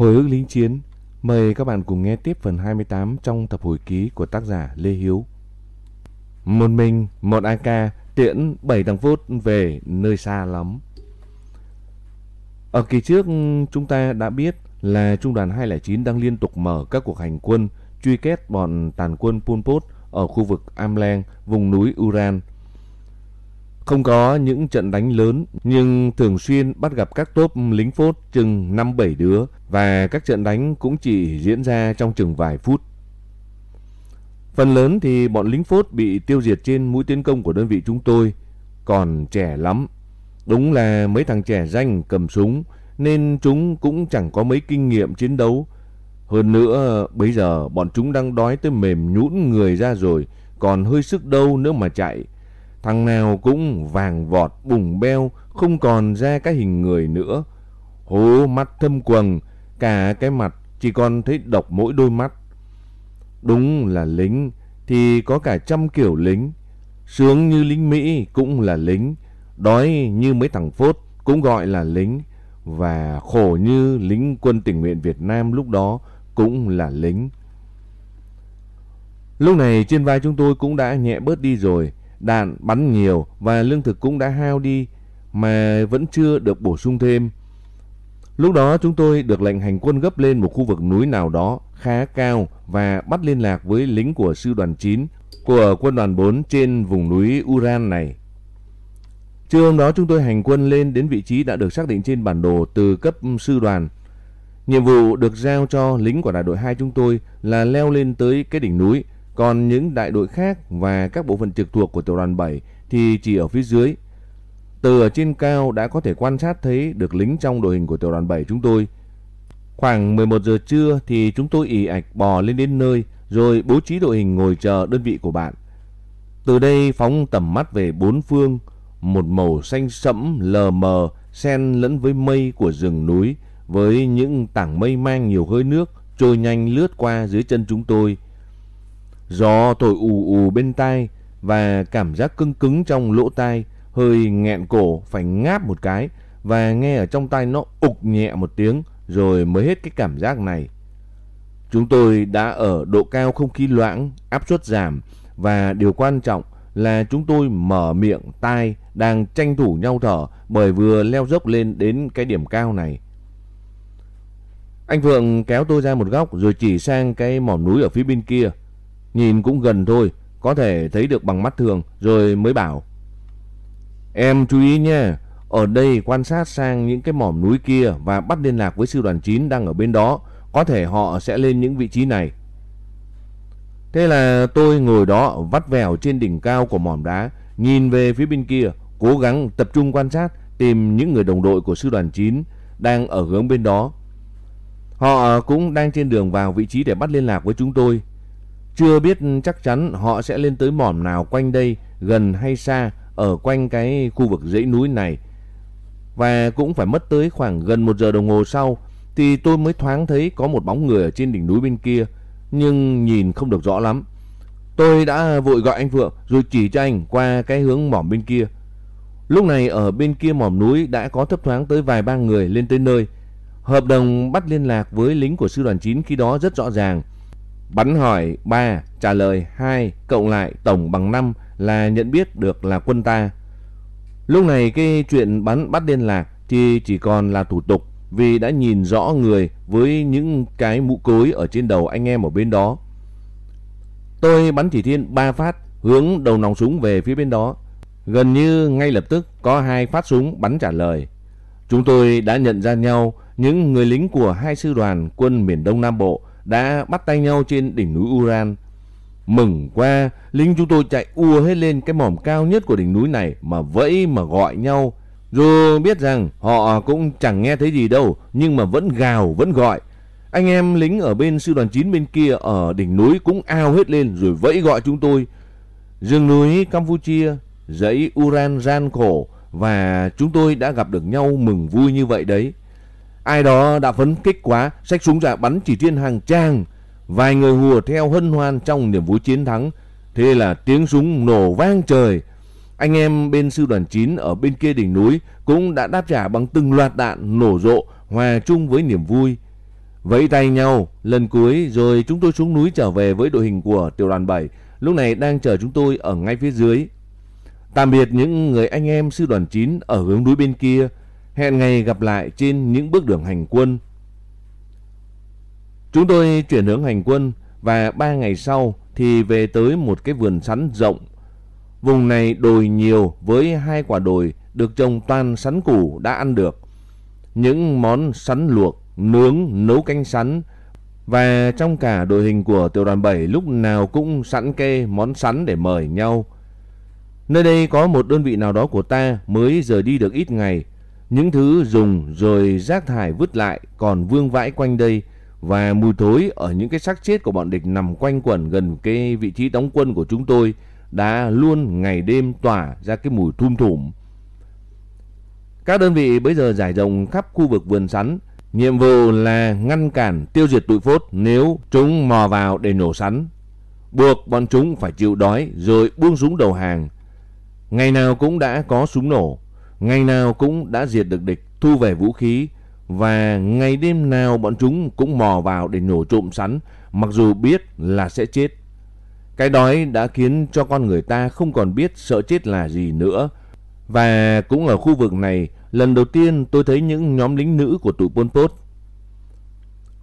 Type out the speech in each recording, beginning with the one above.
Hồi ức lính chiến, mời các bạn cùng nghe tiếp phần 28 trong tập hồi ký của tác giả Lê Hiếu. Một mình, một AK tiễn 7 thằng phút về nơi xa lắm. Ở kỳ trước chúng ta đã biết là trung đoàn 209 đang liên tục mở các cuộc hành quân truy kết bọn tàn quân Pol Pot ở khu vực Amleng, vùng núi Uran. Không có những trận đánh lớn nhưng thường xuyên bắt gặp các tốp lính phốt chừng 5-7 đứa và các trận đánh cũng chỉ diễn ra trong chừng vài phút. Phần lớn thì bọn lính phốt bị tiêu diệt trên mũi tiến công của đơn vị chúng tôi, còn trẻ lắm. Đúng là mấy thằng trẻ danh cầm súng nên chúng cũng chẳng có mấy kinh nghiệm chiến đấu. Hơn nữa, bây giờ bọn chúng đang đói tới mềm nhũn người ra rồi, còn hơi sức đâu nữa mà chạy. Thằng nào cũng vàng vọt, bùng beo, không còn ra cái hình người nữa. Hố mắt thâm quầng, cả cái mặt chỉ còn thấy độc mỗi đôi mắt. Đúng là lính thì có cả trăm kiểu lính. Sướng như lính Mỹ cũng là lính. Đói như mấy thằng phốt cũng gọi là lính. Và khổ như lính quân tình nguyện Việt Nam lúc đó cũng là lính. Lúc này trên vai chúng tôi cũng đã nhẹ bớt đi rồi. Đạn bắn nhiều và lương thực cũng đã hao đi mà vẫn chưa được bổ sung thêm. Lúc đó chúng tôi được lệnh hành quân gấp lên một khu vực núi nào đó khá cao và bắt liên lạc với lính của sư đoàn 9 của quân đoàn 4 trên vùng núi Uran này. Trưa hôm đó chúng tôi hành quân lên đến vị trí đã được xác định trên bản đồ từ cấp sư đoàn. Nhiệm vụ được giao cho lính của đại đội 2 chúng tôi là leo lên tới cái đỉnh núi, còn những đại đội khác và các bộ phận trực thuộc của tiểu đoàn 7 thì chỉ ở phía dưới. Từ ở trên cao đã có thể quan sát thấy được lính trong đội hình của tiểu đoàn 7 chúng tôi. Khoảng 11 giờ trưa thì chúng tôi ỉ ạch bò lên đến nơi rồi bố trí đội hình ngồi chờ đơn vị của bạn. Từ đây phóng tầm mắt về bốn phương, một màu xanh sẫm lờ mờ xen lẫn với mây của rừng núi với những tảng mây mang nhiều hơi nước trôi nhanh lướt qua dưới chân chúng tôi. Gió thổi ù ù bên tai và cảm giác cứng cứng trong lỗ tai hơi nghẹn cổ phải ngáp một cái và nghe ở trong tai nó ục nhẹ một tiếng rồi mới hết cái cảm giác này. Chúng tôi đã ở độ cao không khí loãng, áp suất giảm và điều quan trọng là chúng tôi mở miệng tai đang tranh thủ nhau thở bởi vừa leo dốc lên đến cái điểm cao này. Anh Phượng kéo tôi ra một góc rồi chỉ sang cái mỏm núi ở phía bên kia. Nhìn cũng gần thôi, có thể thấy được bằng mắt thường rồi mới bảo. Em chú ý nha, ở đây quan sát sang những cái mỏm núi kia và bắt liên lạc với sư đoàn 9 đang ở bên đó. Có thể họ sẽ lên những vị trí này. Thế là tôi ngồi đó vắt vẻo trên đỉnh cao của mỏm đá, nhìn về phía bên kia, cố gắng tập trung quan sát tìm những người đồng đội của sư đoàn 9 đang ở hướng bên đó. Họ cũng đang trên đường vào vị trí để bắt liên lạc với chúng tôi. Chưa biết chắc chắn họ sẽ lên tới mỏm nào quanh đây, gần hay xa, ở quanh cái khu vực dãy núi này. Và cũng phải mất tới khoảng gần một giờ đồng hồ sau thì tôi mới thoáng thấy có một bóng người ở trên đỉnh núi bên kia, nhưng nhìn không được rõ lắm. Tôi đã vội gọi anh Phượng rồi chỉ cho anh qua cái hướng mỏm bên kia. Lúc này ở bên kia mỏm núi đã có thấp thoáng tới vài ba người lên tới nơi. Hợp đồng bắt liên lạc với lính của sư đoàn 9 khi đó rất rõ ràng. Bắn hỏi 3, trả lời 2, cộng lại tổng bằng 5 là nhận biết được là quân ta. Lúc này cái chuyện bắn bắt liên lạc thì chỉ còn là thủ tục vì đã nhìn rõ người với những cái mũ cối ở trên đầu anh em ở bên đó. Tôi bắn chỉ thiên 3 phát hướng đầu nòng súng về phía bên đó. Gần như ngay lập tức có hai phát súng bắn trả lời. Chúng tôi đã nhận ra nhau những người lính của hai sư đoàn quân miền Đông Nam Bộ đã bắt tay nhau trên đỉnh núi Uran. Mừng qua, lính chúng tôi chạy ua hết lên cái mỏm cao nhất của đỉnh núi này mà vẫy mà gọi nhau. Dù biết rằng họ cũng chẳng nghe thấy gì đâu, nhưng mà vẫn gào, vẫn gọi. Anh em lính ở bên sư đoàn 9 bên kia ở đỉnh núi cũng ao hết lên rồi vẫy gọi chúng tôi. Rừng núi Campuchia, dãy Uran gian khổ và chúng tôi đã gặp được nhau mừng vui như vậy đấy. Ai đó đã phấn kích quá, xách súng ra bắn chỉ thiên hàng trang. Vài người hùa theo hân hoan trong niềm vui chiến thắng. Thế là tiếng súng nổ vang trời. Anh em bên sư đoàn 9 ở bên kia đỉnh núi cũng đã đáp trả bằng từng loạt đạn nổ rộ hòa chung với niềm vui. Vẫy tay nhau lần cuối rồi chúng tôi xuống núi trở về với đội hình của tiểu đoàn 7, lúc này đang chờ chúng tôi ở ngay phía dưới. Tạm biệt những người anh em sư đoàn 9 ở hướng núi bên kia, hẹn ngày gặp lại trên những bước đường hành quân. Chúng tôi chuyển hướng hành quân và ba ngày sau thì về tới một cái vườn sắn rộng. Vùng này đồi nhiều với hai quả đồi được trồng toàn sắn củ đã ăn được. Những món sắn luộc, nướng, nấu canh sắn và trong cả đội hình của tiểu đoàn 7 lúc nào cũng sẵn kê món sắn để mời nhau. Nơi đây có một đơn vị nào đó của ta mới rời đi được ít ngày. Những thứ dùng rồi rác thải vứt lại còn vương vãi quanh đây và mùi thối ở những cái xác chết của bọn địch nằm quanh quẩn gần cái vị trí đóng quân của chúng tôi đã luôn ngày đêm tỏa ra cái mùi thum thủm. Các đơn vị bây giờ giải rộng khắp khu vực vườn sắn, nhiệm vụ là ngăn cản tiêu diệt tụi phốt nếu chúng mò vào để nổ sắn. Buộc bọn chúng phải chịu đói rồi buông súng đầu hàng. Ngày nào cũng đã có súng nổ, ngày nào cũng đã diệt được địch, thu về vũ khí và ngày đêm nào bọn chúng cũng mò vào để nhổ trộm sắn mặc dù biết là sẽ chết. Cái đói đã khiến cho con người ta không còn biết sợ chết là gì nữa. Và cũng ở khu vực này, lần đầu tiên tôi thấy những nhóm lính nữ của tụi Pol Pot.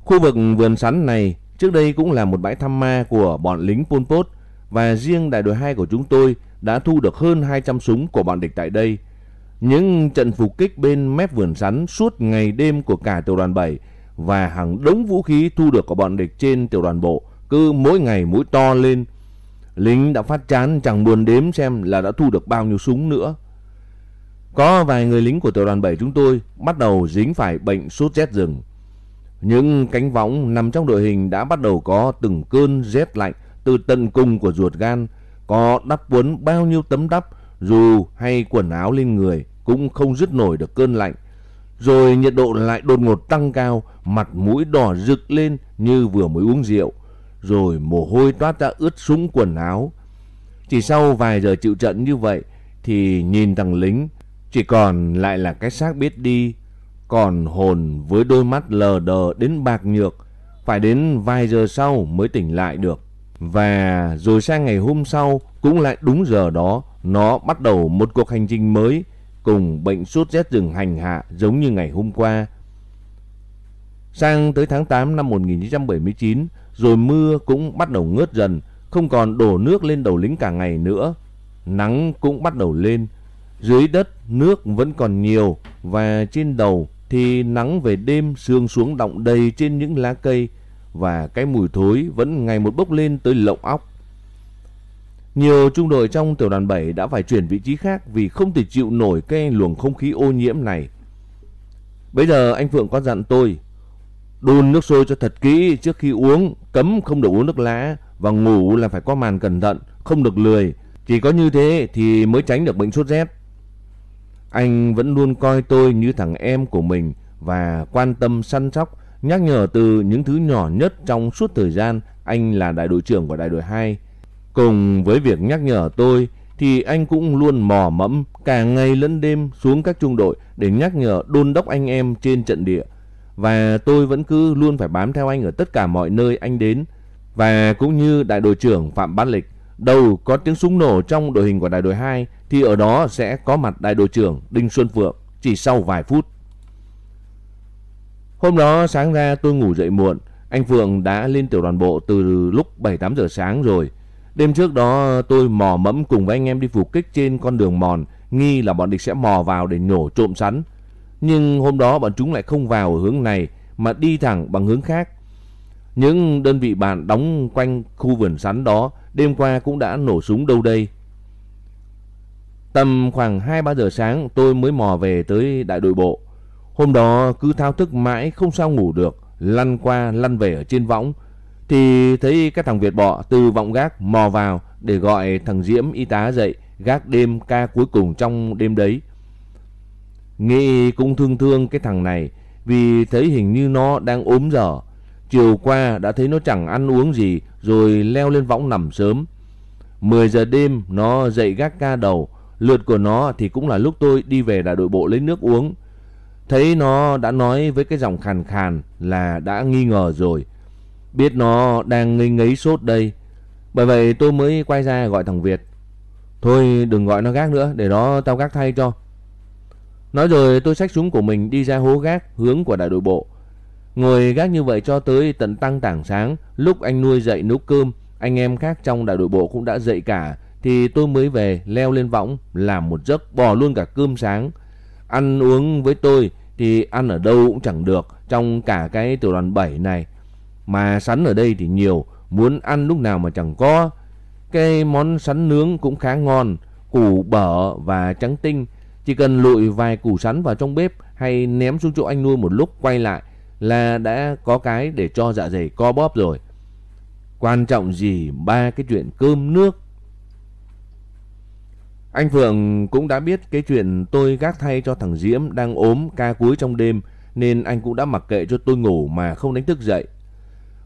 Khu vực vườn sắn này trước đây cũng là một bãi thăm ma của bọn lính Pol Pot và riêng đại đội 2 của chúng tôi đã thu được hơn 200 súng của bọn địch tại đây. Những trận phục kích bên mép vườn sắn suốt ngày đêm của cả tiểu đoàn 7 và hàng đống vũ khí thu được của bọn địch trên tiểu đoàn bộ cứ mỗi ngày mũi to lên. Lính đã phát chán chẳng buồn đếm xem là đã thu được bao nhiêu súng nữa. Có vài người lính của tiểu đoàn 7 chúng tôi bắt đầu dính phải bệnh sốt rét rừng. Những cánh võng nằm trong đội hình đã bắt đầu có từng cơn rét lạnh từ tận cùng của ruột gan, có đắp quấn bao nhiêu tấm đắp dù hay quần áo lên người cũng không dứt nổi được cơn lạnh. Rồi nhiệt độ lại đột ngột tăng cao, mặt mũi đỏ rực lên như vừa mới uống rượu. Rồi mồ hôi toát ra ướt sũng quần áo. Chỉ sau vài giờ chịu trận như vậy thì nhìn thằng lính chỉ còn lại là cái xác biết đi. Còn hồn với đôi mắt lờ đờ đến bạc nhược. Phải đến vài giờ sau mới tỉnh lại được. Và rồi sang ngày hôm sau cũng lại đúng giờ đó nó bắt đầu một cuộc hành trình mới cùng bệnh sốt rét rừng hành hạ giống như ngày hôm qua. Sang tới tháng 8 năm 1979, rồi mưa cũng bắt đầu ngớt dần, không còn đổ nước lên đầu lính cả ngày nữa. Nắng cũng bắt đầu lên, dưới đất nước vẫn còn nhiều và trên đầu thì nắng về đêm sương xuống đọng đầy trên những lá cây và cái mùi thối vẫn ngày một bốc lên tới lộng óc. Nhiều trung đội trong tiểu đoàn 7 đã phải chuyển vị trí khác vì không thể chịu nổi cái luồng không khí ô nhiễm này. Bây giờ anh Phượng có dặn tôi đun nước sôi cho thật kỹ trước khi uống, cấm không được uống nước lá và ngủ là phải có màn cẩn thận, không được lười. Chỉ có như thế thì mới tránh được bệnh sốt rét. Anh vẫn luôn coi tôi như thằng em của mình và quan tâm săn sóc, nhắc nhở từ những thứ nhỏ nhất trong suốt thời gian anh là đại đội trưởng của đại đội 2 Cùng với việc nhắc nhở tôi thì anh cũng luôn mò mẫm cả ngày lẫn đêm xuống các trung đội để nhắc nhở đôn đốc anh em trên trận địa. Và tôi vẫn cứ luôn phải bám theo anh ở tất cả mọi nơi anh đến. Và cũng như đại đội trưởng Phạm Bát Lịch, đâu có tiếng súng nổ trong đội hình của đại đội 2 thì ở đó sẽ có mặt đại đội trưởng Đinh Xuân Phượng chỉ sau vài phút. Hôm đó sáng ra tôi ngủ dậy muộn, anh Phượng đã lên tiểu đoàn bộ từ lúc 7-8 giờ sáng rồi. Đêm trước đó tôi mò mẫm cùng với anh em đi phục kích trên con đường mòn, nghi là bọn địch sẽ mò vào để nhổ trộm sắn. Nhưng hôm đó bọn chúng lại không vào ở hướng này mà đi thẳng bằng hướng khác. Những đơn vị bạn đóng quanh khu vườn sắn đó đêm qua cũng đã nổ súng đâu đây. Tầm khoảng 2-3 giờ sáng tôi mới mò về tới đại đội bộ. Hôm đó cứ thao thức mãi không sao ngủ được, lăn qua lăn về ở trên võng thì thấy các thằng Việt bọ từ vọng gác mò vào để gọi thằng Diễm y tá dậy gác đêm ca cuối cùng trong đêm đấy. Nghĩ cũng thương thương cái thằng này vì thấy hình như nó đang ốm dở. Chiều qua đã thấy nó chẳng ăn uống gì rồi leo lên võng nằm sớm. 10 giờ đêm nó dậy gác ca đầu, lượt của nó thì cũng là lúc tôi đi về đại đội bộ lấy nước uống. Thấy nó đã nói với cái giọng khàn khàn là đã nghi ngờ rồi. Biết nó đang ngây ngấy sốt đây. Bởi vậy tôi mới quay ra gọi thằng Việt. Thôi đừng gọi nó gác nữa, để đó tao gác thay cho. Nói rồi tôi xách súng của mình đi ra hố gác hướng của đại đội bộ. Ngồi gác như vậy cho tới tận tăng tảng sáng, lúc anh nuôi dậy nấu cơm, anh em khác trong đại đội bộ cũng đã dậy cả, thì tôi mới về leo lên võng làm một giấc bỏ luôn cả cơm sáng. Ăn uống với tôi thì ăn ở đâu cũng chẳng được trong cả cái tiểu đoàn 7 này. Mà sắn ở đây thì nhiều, muốn ăn lúc nào mà chẳng có. Cái món sắn nướng cũng khá ngon, củ bở và trắng tinh. Chỉ cần lụi vài củ sắn vào trong bếp hay ném xuống chỗ anh nuôi một lúc quay lại là đã có cái để cho dạ dày co bóp rồi. Quan trọng gì ba cái chuyện cơm nước. Anh Phượng cũng đã biết cái chuyện tôi gác thay cho thằng Diễm đang ốm ca cuối trong đêm nên anh cũng đã mặc kệ cho tôi ngủ mà không đánh thức dậy.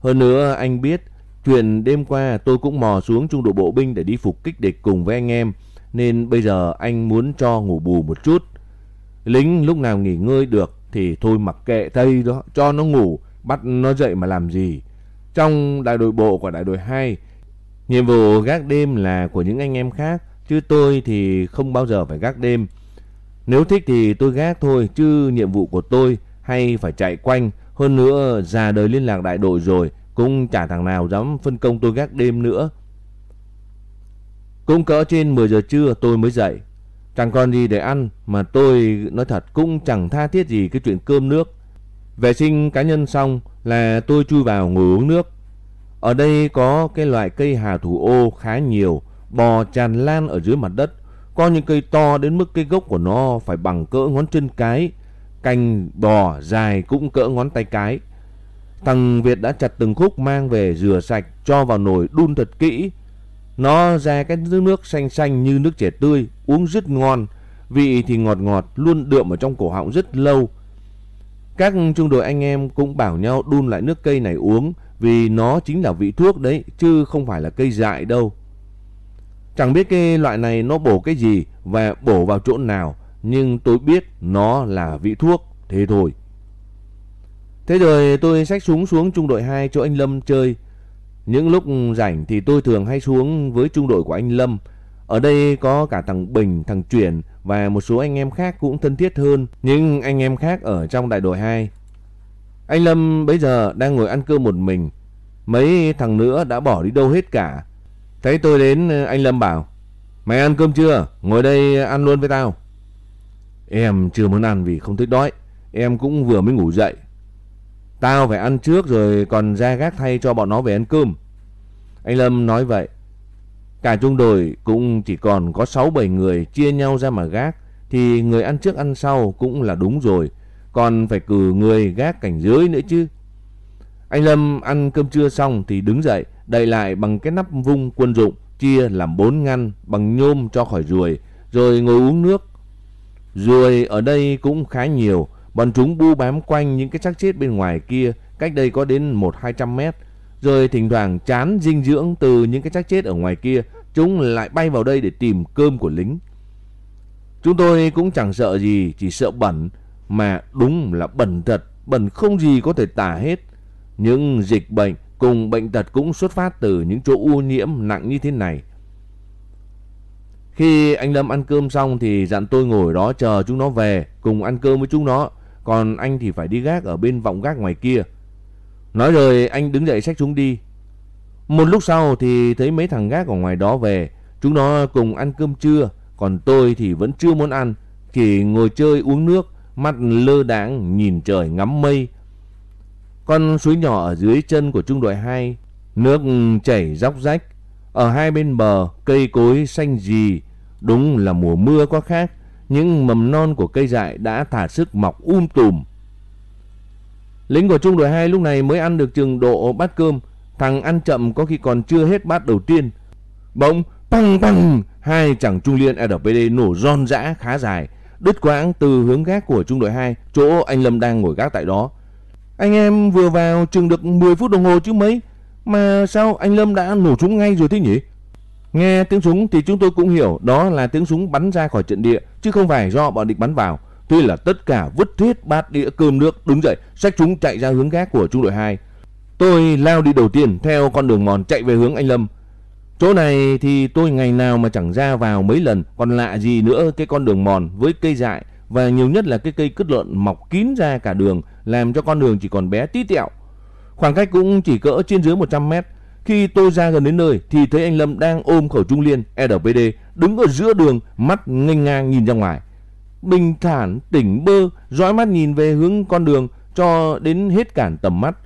Hơn nữa anh biết chuyện đêm qua tôi cũng mò xuống trung đội bộ binh để đi phục kích địch cùng với anh em nên bây giờ anh muốn cho ngủ bù một chút. Lính lúc nào nghỉ ngơi được thì thôi mặc kệ tây đó, cho nó ngủ, bắt nó dậy mà làm gì. Trong đại đội bộ của đại đội 2, nhiệm vụ gác đêm là của những anh em khác, chứ tôi thì không bao giờ phải gác đêm. Nếu thích thì tôi gác thôi, chứ nhiệm vụ của tôi hay phải chạy quanh. Hơn nữa, già đời liên lạc đại đội rồi, cũng chả thằng nào dám phân công tôi gác đêm nữa. Cũng cỡ trên 10 giờ trưa tôi mới dậy. Chẳng còn gì để ăn mà tôi nói thật cũng chẳng tha thiết gì cái chuyện cơm nước. Vệ sinh cá nhân xong là tôi chui vào ngồi uống nước. Ở đây có cái loại cây hà thủ ô khá nhiều, bò tràn lan ở dưới mặt đất. Có những cây to đến mức cây gốc của nó phải bằng cỡ ngón chân cái. Cành bò dài cũng cỡ ngón tay cái. Thằng Việt đã chặt từng khúc mang về rửa sạch, cho vào nồi đun thật kỹ. Nó ra cái nước nước xanh xanh như nước trẻ tươi, uống rất ngon. Vị thì ngọt ngọt, luôn đượm ở trong cổ họng rất lâu. Các trung đội anh em cũng bảo nhau đun lại nước cây này uống vì nó chính là vị thuốc đấy chứ không phải là cây dại đâu. Chẳng biết cái loại này nó bổ cái gì và bổ vào chỗ nào nhưng tôi biết nó là vị thuốc thế thôi. Thế rồi tôi xách súng xuống trung đội 2 cho anh Lâm chơi. Những lúc rảnh thì tôi thường hay xuống với trung đội của anh Lâm. Ở đây có cả thằng Bình, thằng Chuyển và một số anh em khác cũng thân thiết hơn nhưng anh em khác ở trong đại đội 2. Anh Lâm bây giờ đang ngồi ăn cơm một mình. Mấy thằng nữa đã bỏ đi đâu hết cả. Thấy tôi đến anh Lâm bảo Mày ăn cơm chưa? Ngồi đây ăn luôn với tao. Em chưa muốn ăn vì không thích đói. Em cũng vừa mới ngủ dậy. Tao phải ăn trước rồi còn ra gác thay cho bọn nó về ăn cơm. Anh Lâm nói vậy. Cả trung đội cũng chỉ còn có 6-7 người chia nhau ra mà gác. Thì người ăn trước ăn sau cũng là đúng rồi. Còn phải cử người gác cảnh dưới nữa chứ. Anh Lâm ăn cơm trưa xong thì đứng dậy, đậy lại bằng cái nắp vung quân dụng, chia làm bốn ngăn bằng nhôm cho khỏi ruồi, rồi ngồi uống nước. Ruồi ở đây cũng khá nhiều, Bọn chúng bu bám quanh những cái xác chết bên ngoài kia, cách đây có đến 1-200 mét. Rồi thỉnh thoảng chán dinh dưỡng từ những cái xác chết ở ngoài kia, chúng lại bay vào đây để tìm cơm của lính. Chúng tôi cũng chẳng sợ gì, chỉ sợ bẩn, mà đúng là bẩn thật, bẩn không gì có thể tả hết. Những dịch bệnh cùng bệnh tật cũng xuất phát từ những chỗ ô nhiễm nặng như thế này. Khi anh Lâm ăn cơm xong thì dặn tôi ngồi đó chờ chúng nó về cùng ăn cơm với chúng nó còn anh thì phải đi gác ở bên vọng gác ngoài kia. Nói rồi anh đứng dậy xách chúng đi. Một lúc sau thì thấy mấy thằng gác ở ngoài đó về, chúng nó cùng ăn cơm trưa, còn tôi thì vẫn chưa muốn ăn, chỉ ngồi chơi uống nước, mắt lơ đãng nhìn trời ngắm mây. Con suối nhỏ ở dưới chân của trung đội 2, nước chảy róc rách, ở hai bên bờ cây cối xanh gì đúng là mùa mưa có khác những mầm non của cây dại đã thả sức mọc um tùm. Lính của trung đội 2 lúc này mới ăn được chừng độ bát cơm, thằng ăn chậm có khi còn chưa hết bát đầu tiên. Bỗng păng păng, hai chẳng trung liên RPD nổ ron rã khá dài, đứt quãng từ hướng gác của trung đội 2, chỗ anh Lâm đang ngồi gác tại đó. Anh em vừa vào chừng được 10 phút đồng hồ chứ mấy, mà sao anh Lâm đã nổ súng ngay rồi thế nhỉ? Nghe tiếng súng thì chúng tôi cũng hiểu đó là tiếng súng bắn ra khỏi trận địa chứ không phải do bọn địch bắn vào. Tuy là tất cả vứt thiết bát đĩa cơm nước đứng dậy, xách chúng chạy ra hướng gác của trung đội 2. Tôi lao đi đầu tiên theo con đường mòn chạy về hướng anh Lâm. Chỗ này thì tôi ngày nào mà chẳng ra vào mấy lần, còn lạ gì nữa cái con đường mòn với cây dại và nhiều nhất là cái cây cứt lợn mọc kín ra cả đường, làm cho con đường chỉ còn bé tí tẹo. Khoảng cách cũng chỉ cỡ trên dưới 100 mét. Khi tôi ra gần đến nơi thì thấy anh Lâm đang ôm khẩu trung liên e RPD đứng ở giữa đường, mắt nghênh ngang nhìn ra ngoài. Bình thản, tỉnh bơ, dõi mắt nhìn về hướng con đường cho đến hết cản tầm mắt.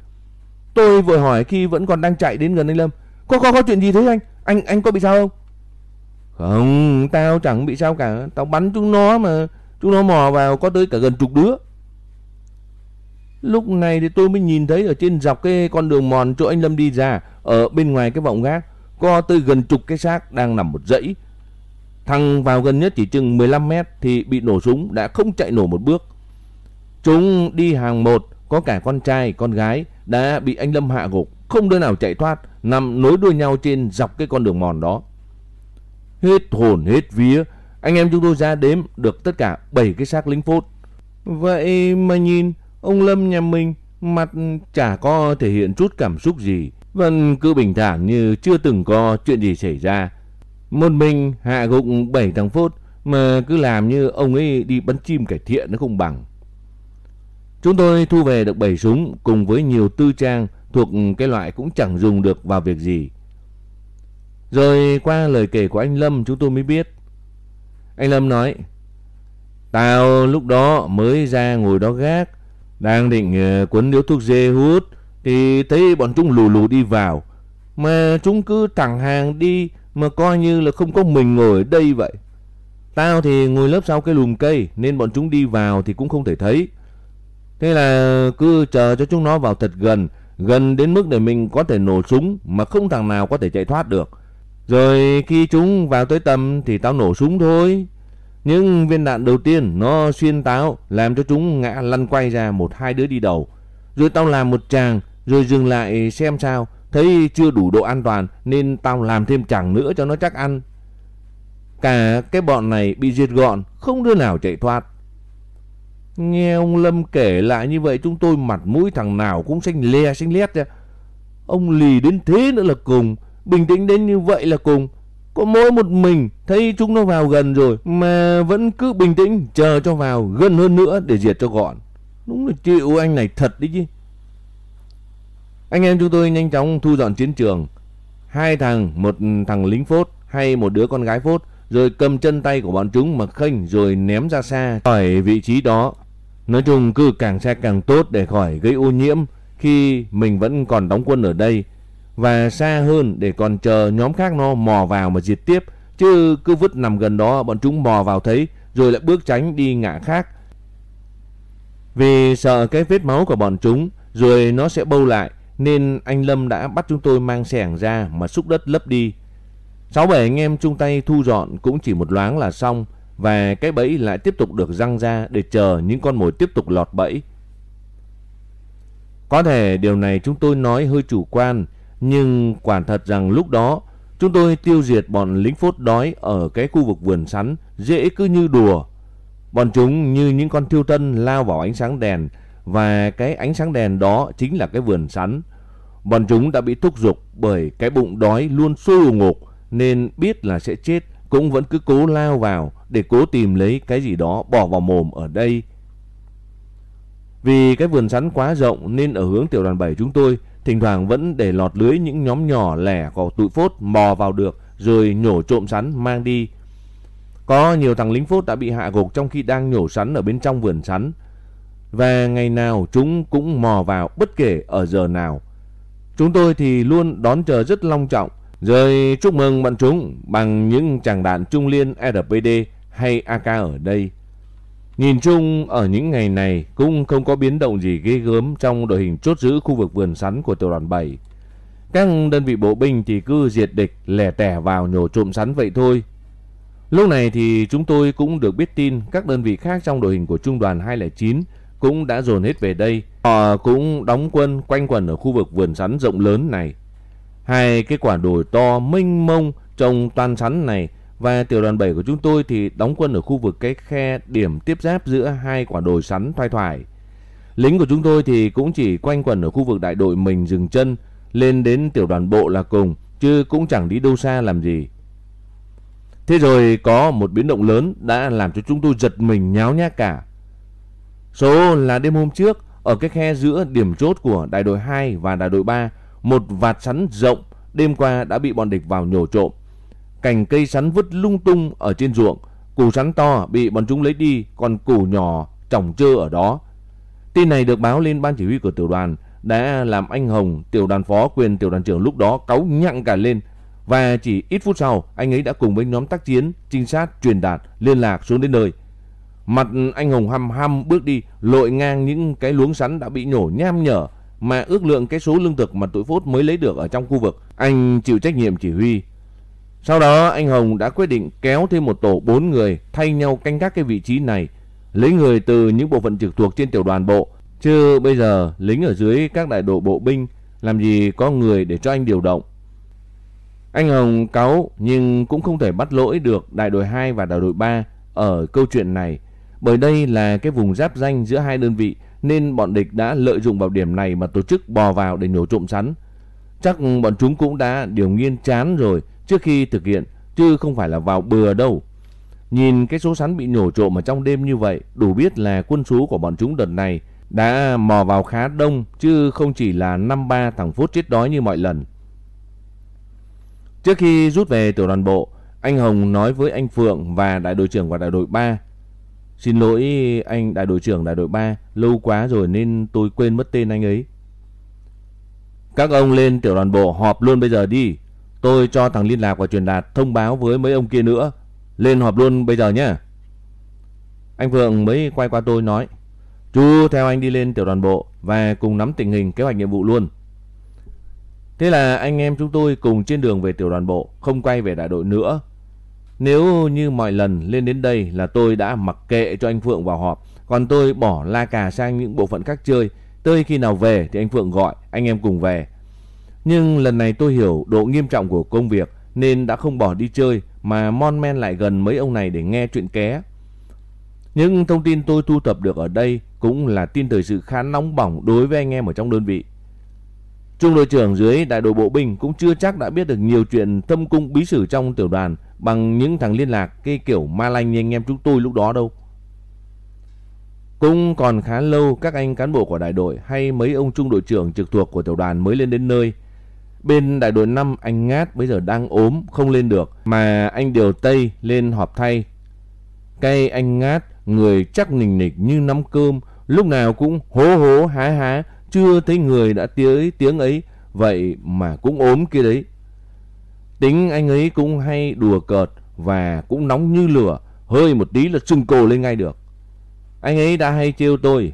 Tôi vội hỏi khi vẫn còn đang chạy đến gần anh Lâm. Có có có chuyện gì thế anh? Anh anh có bị sao không? Không, tao chẳng bị sao cả. Tao bắn chúng nó mà. Chúng nó mò vào có tới cả gần chục đứa. Lúc này thì tôi mới nhìn thấy ở trên dọc cái con đường mòn chỗ anh Lâm đi ra. Ở bên ngoài cái vọng gác. Có tới gần chục cái xác đang nằm một dãy. Thằng vào gần nhất chỉ chừng 15 mét thì bị nổ súng đã không chạy nổi một bước. Chúng đi hàng một, có cả con trai, con gái đã bị anh Lâm hạ gục, không đứa nào chạy thoát, nằm nối đuôi nhau trên dọc cái con đường mòn đó. Hết hồn hết vía, anh em chúng tôi ra đếm được tất cả 7 cái xác lính phốt. Vậy mà nhìn ông Lâm nhà mình mặt chả có thể hiện chút cảm xúc gì, vẫn cứ bình thản như chưa từng có chuyện gì xảy ra. Một mình hạ gục 7 thằng phốt mà cứ làm như ông ấy đi bắn chim cải thiện nó không bằng. Chúng tôi thu về được 7 súng cùng với nhiều tư trang thuộc cái loại cũng chẳng dùng được vào việc gì. Rồi qua lời kể của anh Lâm chúng tôi mới biết. Anh Lâm nói, Tao lúc đó mới ra ngồi đó gác, đang định uh, quấn điếu thuốc dê hút, thì thấy bọn chúng lù lù đi vào. Mà chúng cứ thẳng hàng đi mà coi như là không có mình ngồi ở đây vậy. Tao thì ngồi lớp sau cái lùm cây nên bọn chúng đi vào thì cũng không thể thấy. Thế là cứ chờ cho chúng nó vào thật gần, gần đến mức để mình có thể nổ súng mà không thằng nào có thể chạy thoát được. Rồi khi chúng vào tới tầm thì tao nổ súng thôi. Những viên đạn đầu tiên nó xuyên táo làm cho chúng ngã lăn quay ra một hai đứa đi đầu. Rồi tao làm một tràng rồi dừng lại xem sao. Thấy chưa đủ độ an toàn nên tao làm thêm chàng nữa cho nó chắc ăn. Cả cái bọn này bị diệt gọn, không đứa nào chạy thoát. Nghe ông Lâm kể lại như vậy chúng tôi mặt mũi thằng nào cũng xanh le xanh lét ra. Ông lì đến thế nữa là cùng, bình tĩnh đến như vậy là cùng. Có mỗi một mình thấy chúng nó vào gần rồi mà vẫn cứ bình tĩnh chờ cho vào gần hơn nữa để diệt cho gọn. Đúng là chịu anh này thật đấy chứ. Anh em chúng tôi nhanh chóng thu dọn chiến trường. Hai thằng, một thằng lính phốt hay một đứa con gái phốt rồi cầm chân tay của bọn chúng mà khênh rồi ném ra xa khỏi vị trí đó. Nói chung cứ càng xa càng tốt để khỏi gây ô nhiễm khi mình vẫn còn đóng quân ở đây và xa hơn để còn chờ nhóm khác nó mò vào mà diệt tiếp chứ cứ vứt nằm gần đó bọn chúng mò vào thấy rồi lại bước tránh đi ngã khác. Vì sợ cái vết máu của bọn chúng rồi nó sẽ bâu lại nên anh Lâm đã bắt chúng tôi mang xẻng ra mà xúc đất lấp đi. Sáu bảy anh em chung tay thu dọn cũng chỉ một loáng là xong và cái bẫy lại tiếp tục được răng ra để chờ những con mồi tiếp tục lọt bẫy. Có thể điều này chúng tôi nói hơi chủ quan, nhưng quả thật rằng lúc đó, chúng tôi tiêu diệt bọn lính phốt đói ở cái khu vực vườn sắn, dễ cứ như đùa. Bọn chúng như những con thiêu tân lao vào ánh sáng đèn, và cái ánh sáng đèn đó chính là cái vườn sắn. Bọn chúng đã bị thúc giục bởi cái bụng đói luôn sôi ngục, nên biết là sẽ chết, cũng vẫn cứ cố lao vào để cố tìm lấy cái gì đó bỏ vào mồm ở đây. Vì cái vườn sắn quá rộng nên ở hướng tiểu đoàn 7 chúng tôi thỉnh thoảng vẫn để lọt lưới những nhóm nhỏ lẻ của tụi phốt mò vào được, rồi nhổ trộm sắn mang đi. Có nhiều thằng lính phốt đã bị hạ gục trong khi đang nhổ sắn ở bên trong vườn sắn. Và ngày nào chúng cũng mò vào bất kể ở giờ nào. Chúng tôi thì luôn đón chờ rất long trọng rồi chúc mừng bọn chúng bằng những chàng đạn trung liên RPD hay AK ở đây. Nhìn chung, ở những ngày này cũng không có biến động gì ghê gớm trong đội hình chốt giữ khu vực vườn sắn của tiểu đoàn 7. Các đơn vị bộ binh thì cứ diệt địch, lẻ tẻ vào nhổ trộm sắn vậy thôi. Lúc này thì chúng tôi cũng được biết tin các đơn vị khác trong đội hình của trung đoàn 209 cũng đã dồn hết về đây. Họ cũng đóng quân quanh quẩn ở khu vực vườn sắn rộng lớn này. Hai cái quả đồi to, mênh mông, trồng toàn sắn này và tiểu đoàn 7 của chúng tôi thì đóng quân ở khu vực cái khe điểm tiếp giáp giữa hai quả đồi sắn thoai thoải. Lính của chúng tôi thì cũng chỉ quanh quẩn ở khu vực đại đội mình dừng chân, lên đến tiểu đoàn bộ là cùng, chứ cũng chẳng đi đâu xa làm gì. Thế rồi có một biến động lớn đã làm cho chúng tôi giật mình nháo nhác cả. Số là đêm hôm trước, ở cái khe giữa điểm chốt của đại đội 2 và đại đội 3, một vạt sắn rộng đêm qua đã bị bọn địch vào nhổ trộm. Cành cây sắn vứt lung tung ở trên ruộng, củ sắn to bị bọn chúng lấy đi, còn củ nhỏ trồng trơ ở đó. Tin này được báo lên ban chỉ huy của tiểu đoàn đã làm anh Hồng, tiểu đoàn phó quyền tiểu đoàn trưởng lúc đó cáu nhặng cả lên. Và chỉ ít phút sau, anh ấy đã cùng với nhóm tác chiến, trinh sát, truyền đạt, liên lạc xuống đến nơi. Mặt anh Hồng hăm hăm bước đi, lội ngang những cái luống sắn đã bị nhổ nham nhở mà ước lượng cái số lương thực mà tụi Phốt mới lấy được ở trong khu vực. Anh chịu trách nhiệm chỉ huy. Sau đó anh Hồng đã quyết định kéo thêm một tổ 4 người thay nhau canh gác cái vị trí này, lấy người từ những bộ phận trực thuộc trên tiểu đoàn bộ. Chứ bây giờ lính ở dưới các đại đội bộ binh làm gì có người để cho anh điều động. Anh Hồng cáu nhưng cũng không thể bắt lỗi được đại đội 2 và đại đội 3 ở câu chuyện này. Bởi đây là cái vùng giáp danh giữa hai đơn vị nên bọn địch đã lợi dụng vào điểm này mà tổ chức bò vào để nhổ trộm sắn. Chắc bọn chúng cũng đã điều nghiên chán rồi trước khi thực hiện chứ không phải là vào bừa đâu. Nhìn cái số sắn bị nhổ trộm ở trong đêm như vậy đủ biết là quân số của bọn chúng đợt này đã mò vào khá đông chứ không chỉ là 5-3 thằng phút chết đói như mọi lần. Trước khi rút về tiểu đoàn bộ, anh Hồng nói với anh Phượng và đại đội trưởng và đại đội 3 Xin lỗi anh đại đội trưởng đại đội 3, lâu quá rồi nên tôi quên mất tên anh ấy. Các ông lên tiểu đoàn bộ họp luôn bây giờ đi. Tôi cho thằng liên lạc và truyền đạt thông báo với mấy ông kia nữa. Lên họp luôn bây giờ nhé. Anh Phượng mới quay qua tôi nói. Chú theo anh đi lên tiểu đoàn bộ và cùng nắm tình hình kế hoạch nhiệm vụ luôn. Thế là anh em chúng tôi cùng trên đường về tiểu đoàn bộ, không quay về đại đội nữa nếu như mọi lần lên đến đây là tôi đã mặc kệ cho anh Phượng vào họp, còn tôi bỏ la cà sang những bộ phận khác chơi, tới khi nào về thì anh Phượng gọi, anh em cùng về. Nhưng lần này tôi hiểu độ nghiêm trọng của công việc nên đã không bỏ đi chơi mà mon men lại gần mấy ông này để nghe chuyện ké. Những thông tin tôi thu thập được ở đây cũng là tin thời sự khá nóng bỏng đối với anh em ở trong đơn vị. Trung đội trưởng dưới đại đội bộ binh cũng chưa chắc đã biết được nhiều chuyện thâm cung bí sử trong tiểu đoàn bằng những thằng liên lạc cái kiểu ma lanh như anh em chúng tôi lúc đó đâu. Cũng còn khá lâu các anh cán bộ của đại đội hay mấy ông trung đội trưởng trực thuộc của tiểu đoàn mới lên đến nơi. Bên đại đội 5 anh Ngát bây giờ đang ốm không lên được mà anh Điều Tây lên họp thay. Cây anh Ngát người chắc nình nịch như nắm cơm lúc nào cũng hố hố há há chưa thấy người đã tiếng tiếng ấy vậy mà cũng ốm kia đấy. Tính anh ấy cũng hay đùa cợt và cũng nóng như lửa, hơi một tí là sưng cổ lên ngay được. Anh ấy đã hay trêu tôi.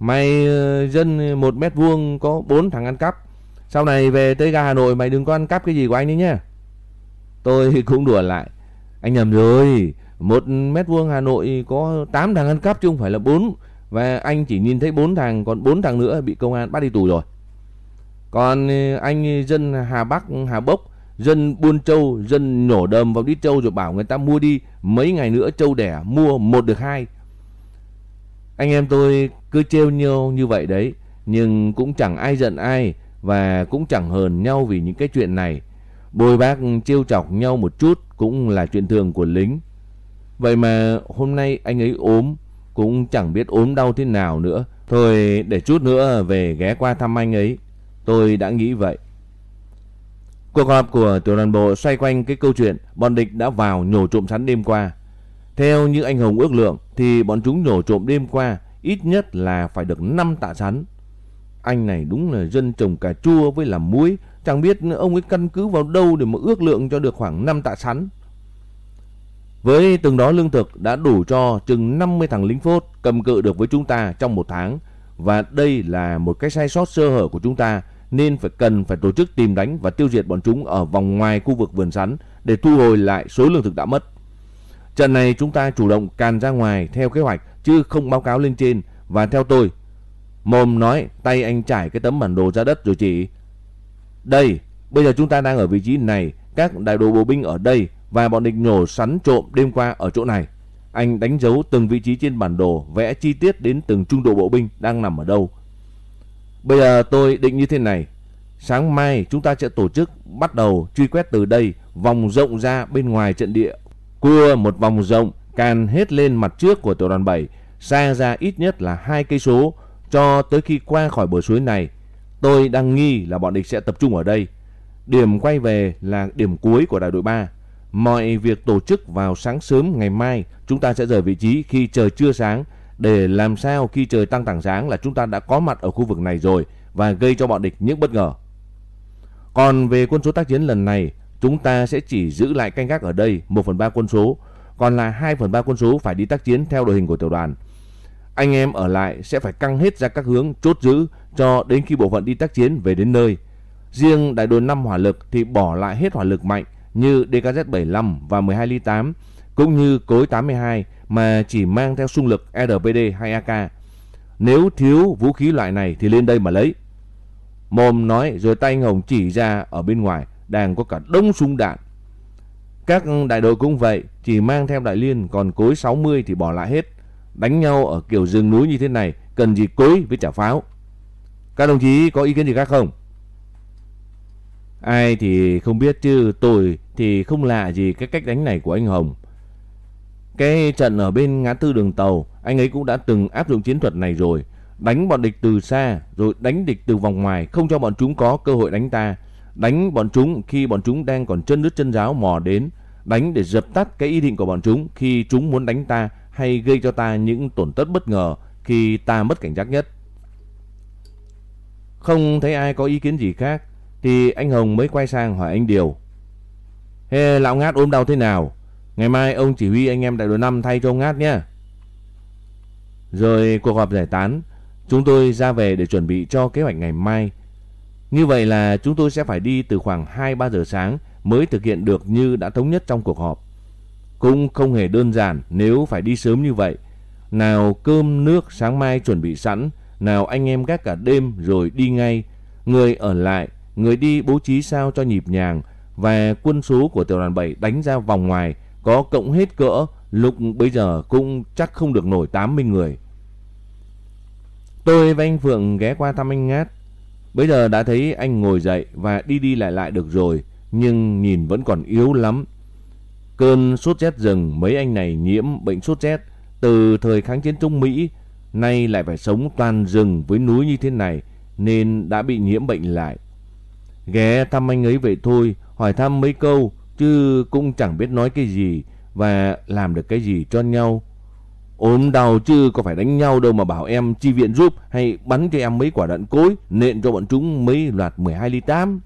Mày ờ, dân một mét vuông có bốn thằng ăn cắp. Sau này về tới ga Hà Nội mày đừng có ăn cắp cái gì của anh đấy nhé. Tôi cũng đùa lại. Anh nhầm rồi. Một mét vuông Hà Nội có 8 thằng ăn cắp chứ không phải là 4. Và anh chỉ nhìn thấy 4 thằng, còn 4 thằng nữa bị công an bắt đi tù rồi. Còn ờ, anh dân Hà Bắc, Hà Bốc Dân buôn trâu, dân nhổ đầm vào đi trâu rồi bảo người ta mua đi. Mấy ngày nữa trâu đẻ mua một được hai. Anh em tôi cứ trêu nhau như vậy đấy. Nhưng cũng chẳng ai giận ai và cũng chẳng hờn nhau vì những cái chuyện này. bôi bác trêu chọc nhau một chút cũng là chuyện thường của lính. Vậy mà hôm nay anh ấy ốm, cũng chẳng biết ốm đau thế nào nữa. Thôi để chút nữa về ghé qua thăm anh ấy. Tôi đã nghĩ vậy. Cuộc họp của tiểu đoàn bộ xoay quanh cái câu chuyện bọn địch đã vào nhổ trộm sắn đêm qua. Theo như anh Hồng ước lượng thì bọn chúng nhổ trộm đêm qua ít nhất là phải được 5 tạ sắn. Anh này đúng là dân trồng cà chua với làm muối, chẳng biết ông ấy căn cứ vào đâu để mà ước lượng cho được khoảng 5 tạ sắn. Với từng đó lương thực đã đủ cho chừng 50 thằng lính phốt cầm cự được với chúng ta trong một tháng. Và đây là một cái sai sót sơ hở của chúng ta nên phải cần phải tổ chức tìm đánh và tiêu diệt bọn chúng ở vòng ngoài khu vực vườn sắn để thu hồi lại số lương thực đã mất. Trận này chúng ta chủ động càn ra ngoài theo kế hoạch chứ không báo cáo lên trên và theo tôi. Mồm nói tay anh trải cái tấm bản đồ ra đất rồi chỉ. Đây, bây giờ chúng ta đang ở vị trí này, các đại đội bộ binh ở đây và bọn địch nhổ sắn trộm đêm qua ở chỗ này. Anh đánh dấu từng vị trí trên bản đồ, vẽ chi tiết đến từng trung đội bộ binh đang nằm ở đâu. Bây giờ tôi định như thế này. Sáng mai chúng ta sẽ tổ chức bắt đầu truy quét từ đây vòng rộng ra bên ngoài trận địa. Cua một vòng rộng càn hết lên mặt trước của tiểu đoàn 7, xa ra ít nhất là hai cây số cho tới khi qua khỏi bờ suối này. Tôi đang nghi là bọn địch sẽ tập trung ở đây. Điểm quay về là điểm cuối của đại đội 3. Mọi việc tổ chức vào sáng sớm ngày mai, chúng ta sẽ rời vị trí khi trời chưa sáng để làm sao khi trời tăng tảng sáng là chúng ta đã có mặt ở khu vực này rồi và gây cho bọn địch những bất ngờ. Còn về quân số tác chiến lần này, chúng ta sẽ chỉ giữ lại canh gác ở đây 1 phần 3 quân số, còn là 2 phần 3 quân số phải đi tác chiến theo đội hình của tiểu đoàn. Anh em ở lại sẽ phải căng hết ra các hướng chốt giữ cho đến khi bộ phận đi tác chiến về đến nơi. Riêng đại đội 5 hỏa lực thì bỏ lại hết hỏa lực mạnh như DKZ-75 và 12 ly 8 cũng như cối 82 mà chỉ mang theo xung lực RPD hay AK. Nếu thiếu vũ khí loại này thì lên đây mà lấy. Mồm nói rồi tay anh Hồng chỉ ra ở bên ngoài đang có cả đông súng đạn. Các đại đội cũng vậy, chỉ mang theo đại liên còn cối 60 thì bỏ lại hết. Đánh nhau ở kiểu rừng núi như thế này cần gì cối với trả pháo. Các đồng chí có ý kiến gì khác không? Ai thì không biết chứ tôi thì không lạ gì cái cách đánh này của anh Hồng. Cái trận ở bên ngã tư đường tàu, anh ấy cũng đã từng áp dụng chiến thuật này rồi. Đánh bọn địch từ xa, rồi đánh địch từ vòng ngoài, không cho bọn chúng có cơ hội đánh ta. Đánh bọn chúng khi bọn chúng đang còn chân đứt chân giáo mò đến. Đánh để dập tắt cái ý định của bọn chúng khi chúng muốn đánh ta hay gây cho ta những tổn thất bất ngờ khi ta mất cảnh giác nhất. Không thấy ai có ý kiến gì khác, thì anh Hồng mới quay sang hỏi anh Điều. Hey, lão ngát ốm đau thế nào? Ngày mai ông chỉ huy anh em đại đội 5 thay cho ông ngát nhé. Rồi cuộc họp giải tán, chúng tôi ra về để chuẩn bị cho kế hoạch ngày mai. Như vậy là chúng tôi sẽ phải đi từ khoảng 2-3 giờ sáng mới thực hiện được như đã thống nhất trong cuộc họp. Cũng không hề đơn giản nếu phải đi sớm như vậy. Nào cơm nước sáng mai chuẩn bị sẵn, nào anh em gác cả đêm rồi đi ngay. Người ở lại, người đi bố trí sao cho nhịp nhàng và quân số của tiểu đoàn 7 đánh ra vòng ngoài có cộng hết cỡ lúc bây giờ cũng chắc không được nổi 80 người. Tôi và anh Phượng ghé qua thăm anh Ngát. Bây giờ đã thấy anh ngồi dậy và đi đi lại lại được rồi, nhưng nhìn vẫn còn yếu lắm. Cơn sốt rét rừng mấy anh này nhiễm bệnh sốt rét từ thời kháng chiến chống Mỹ, nay lại phải sống toàn rừng với núi như thế này nên đã bị nhiễm bệnh lại. Ghé thăm anh ấy vậy thôi, hỏi thăm mấy câu chứ cũng chẳng biết nói cái gì và làm được cái gì cho nhau. Ốm đau chứ có phải đánh nhau đâu mà bảo em chi viện giúp hay bắn cho em mấy quả đạn cối nện cho bọn chúng mấy loạt 12 ly 8.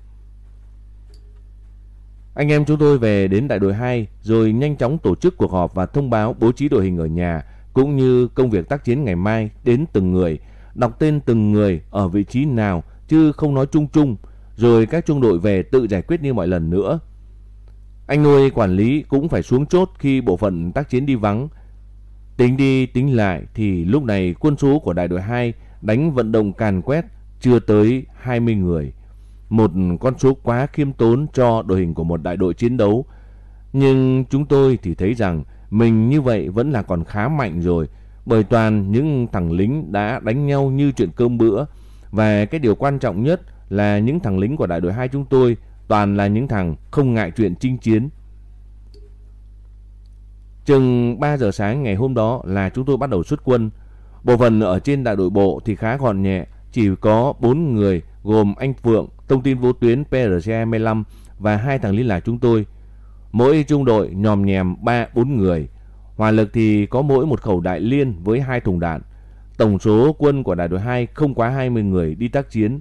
Anh em chúng tôi về đến đại đội 2 rồi nhanh chóng tổ chức cuộc họp và thông báo bố trí đội hình ở nhà cũng như công việc tác chiến ngày mai đến từng người, đọc tên từng người ở vị trí nào chứ không nói chung chung, rồi các trung đội về tự giải quyết như mọi lần nữa. Anh nuôi quản lý cũng phải xuống chốt khi bộ phận tác chiến đi vắng. Tính đi tính lại thì lúc này quân số của đại đội 2 đánh vận động càn quét chưa tới 20 người. Một con số quá khiêm tốn cho đội hình của một đại đội chiến đấu. Nhưng chúng tôi thì thấy rằng mình như vậy vẫn là còn khá mạnh rồi. Bởi toàn những thằng lính đã đánh nhau như chuyện cơm bữa. Và cái điều quan trọng nhất là những thằng lính của đại đội 2 chúng tôi toàn là những thằng không ngại chuyện chinh chiến. Chừng 3 giờ sáng ngày hôm đó là chúng tôi bắt đầu xuất quân. Bộ phận ở trên đại đội bộ thì khá gọn nhẹ, chỉ có 4 người gồm anh Phượng, thông tin vô tuyến PRC25 và hai thằng liên lạc chúng tôi. Mỗi trung đội nhòm nhèm 3-4 người. Hòa lực thì có mỗi một khẩu đại liên với hai thùng đạn. Tổng số quân của đại đội 2 không quá 20 người đi tác chiến.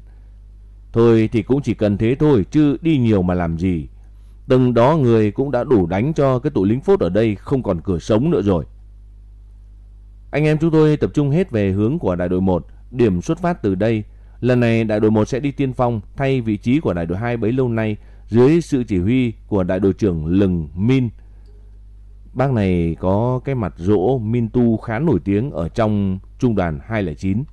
Thôi thì cũng chỉ cần thế thôi chứ đi nhiều mà làm gì. Từng đó người cũng đã đủ đánh cho cái tụi lính phốt ở đây không còn cửa sống nữa rồi. Anh em chúng tôi tập trung hết về hướng của đại đội 1, điểm xuất phát từ đây. Lần này đại đội 1 sẽ đi tiên phong thay vị trí của đại đội 2 bấy lâu nay dưới sự chỉ huy của đại đội trưởng Lừng Min. Bác này có cái mặt rỗ Min Tu khá nổi tiếng ở trong trung đoàn 209.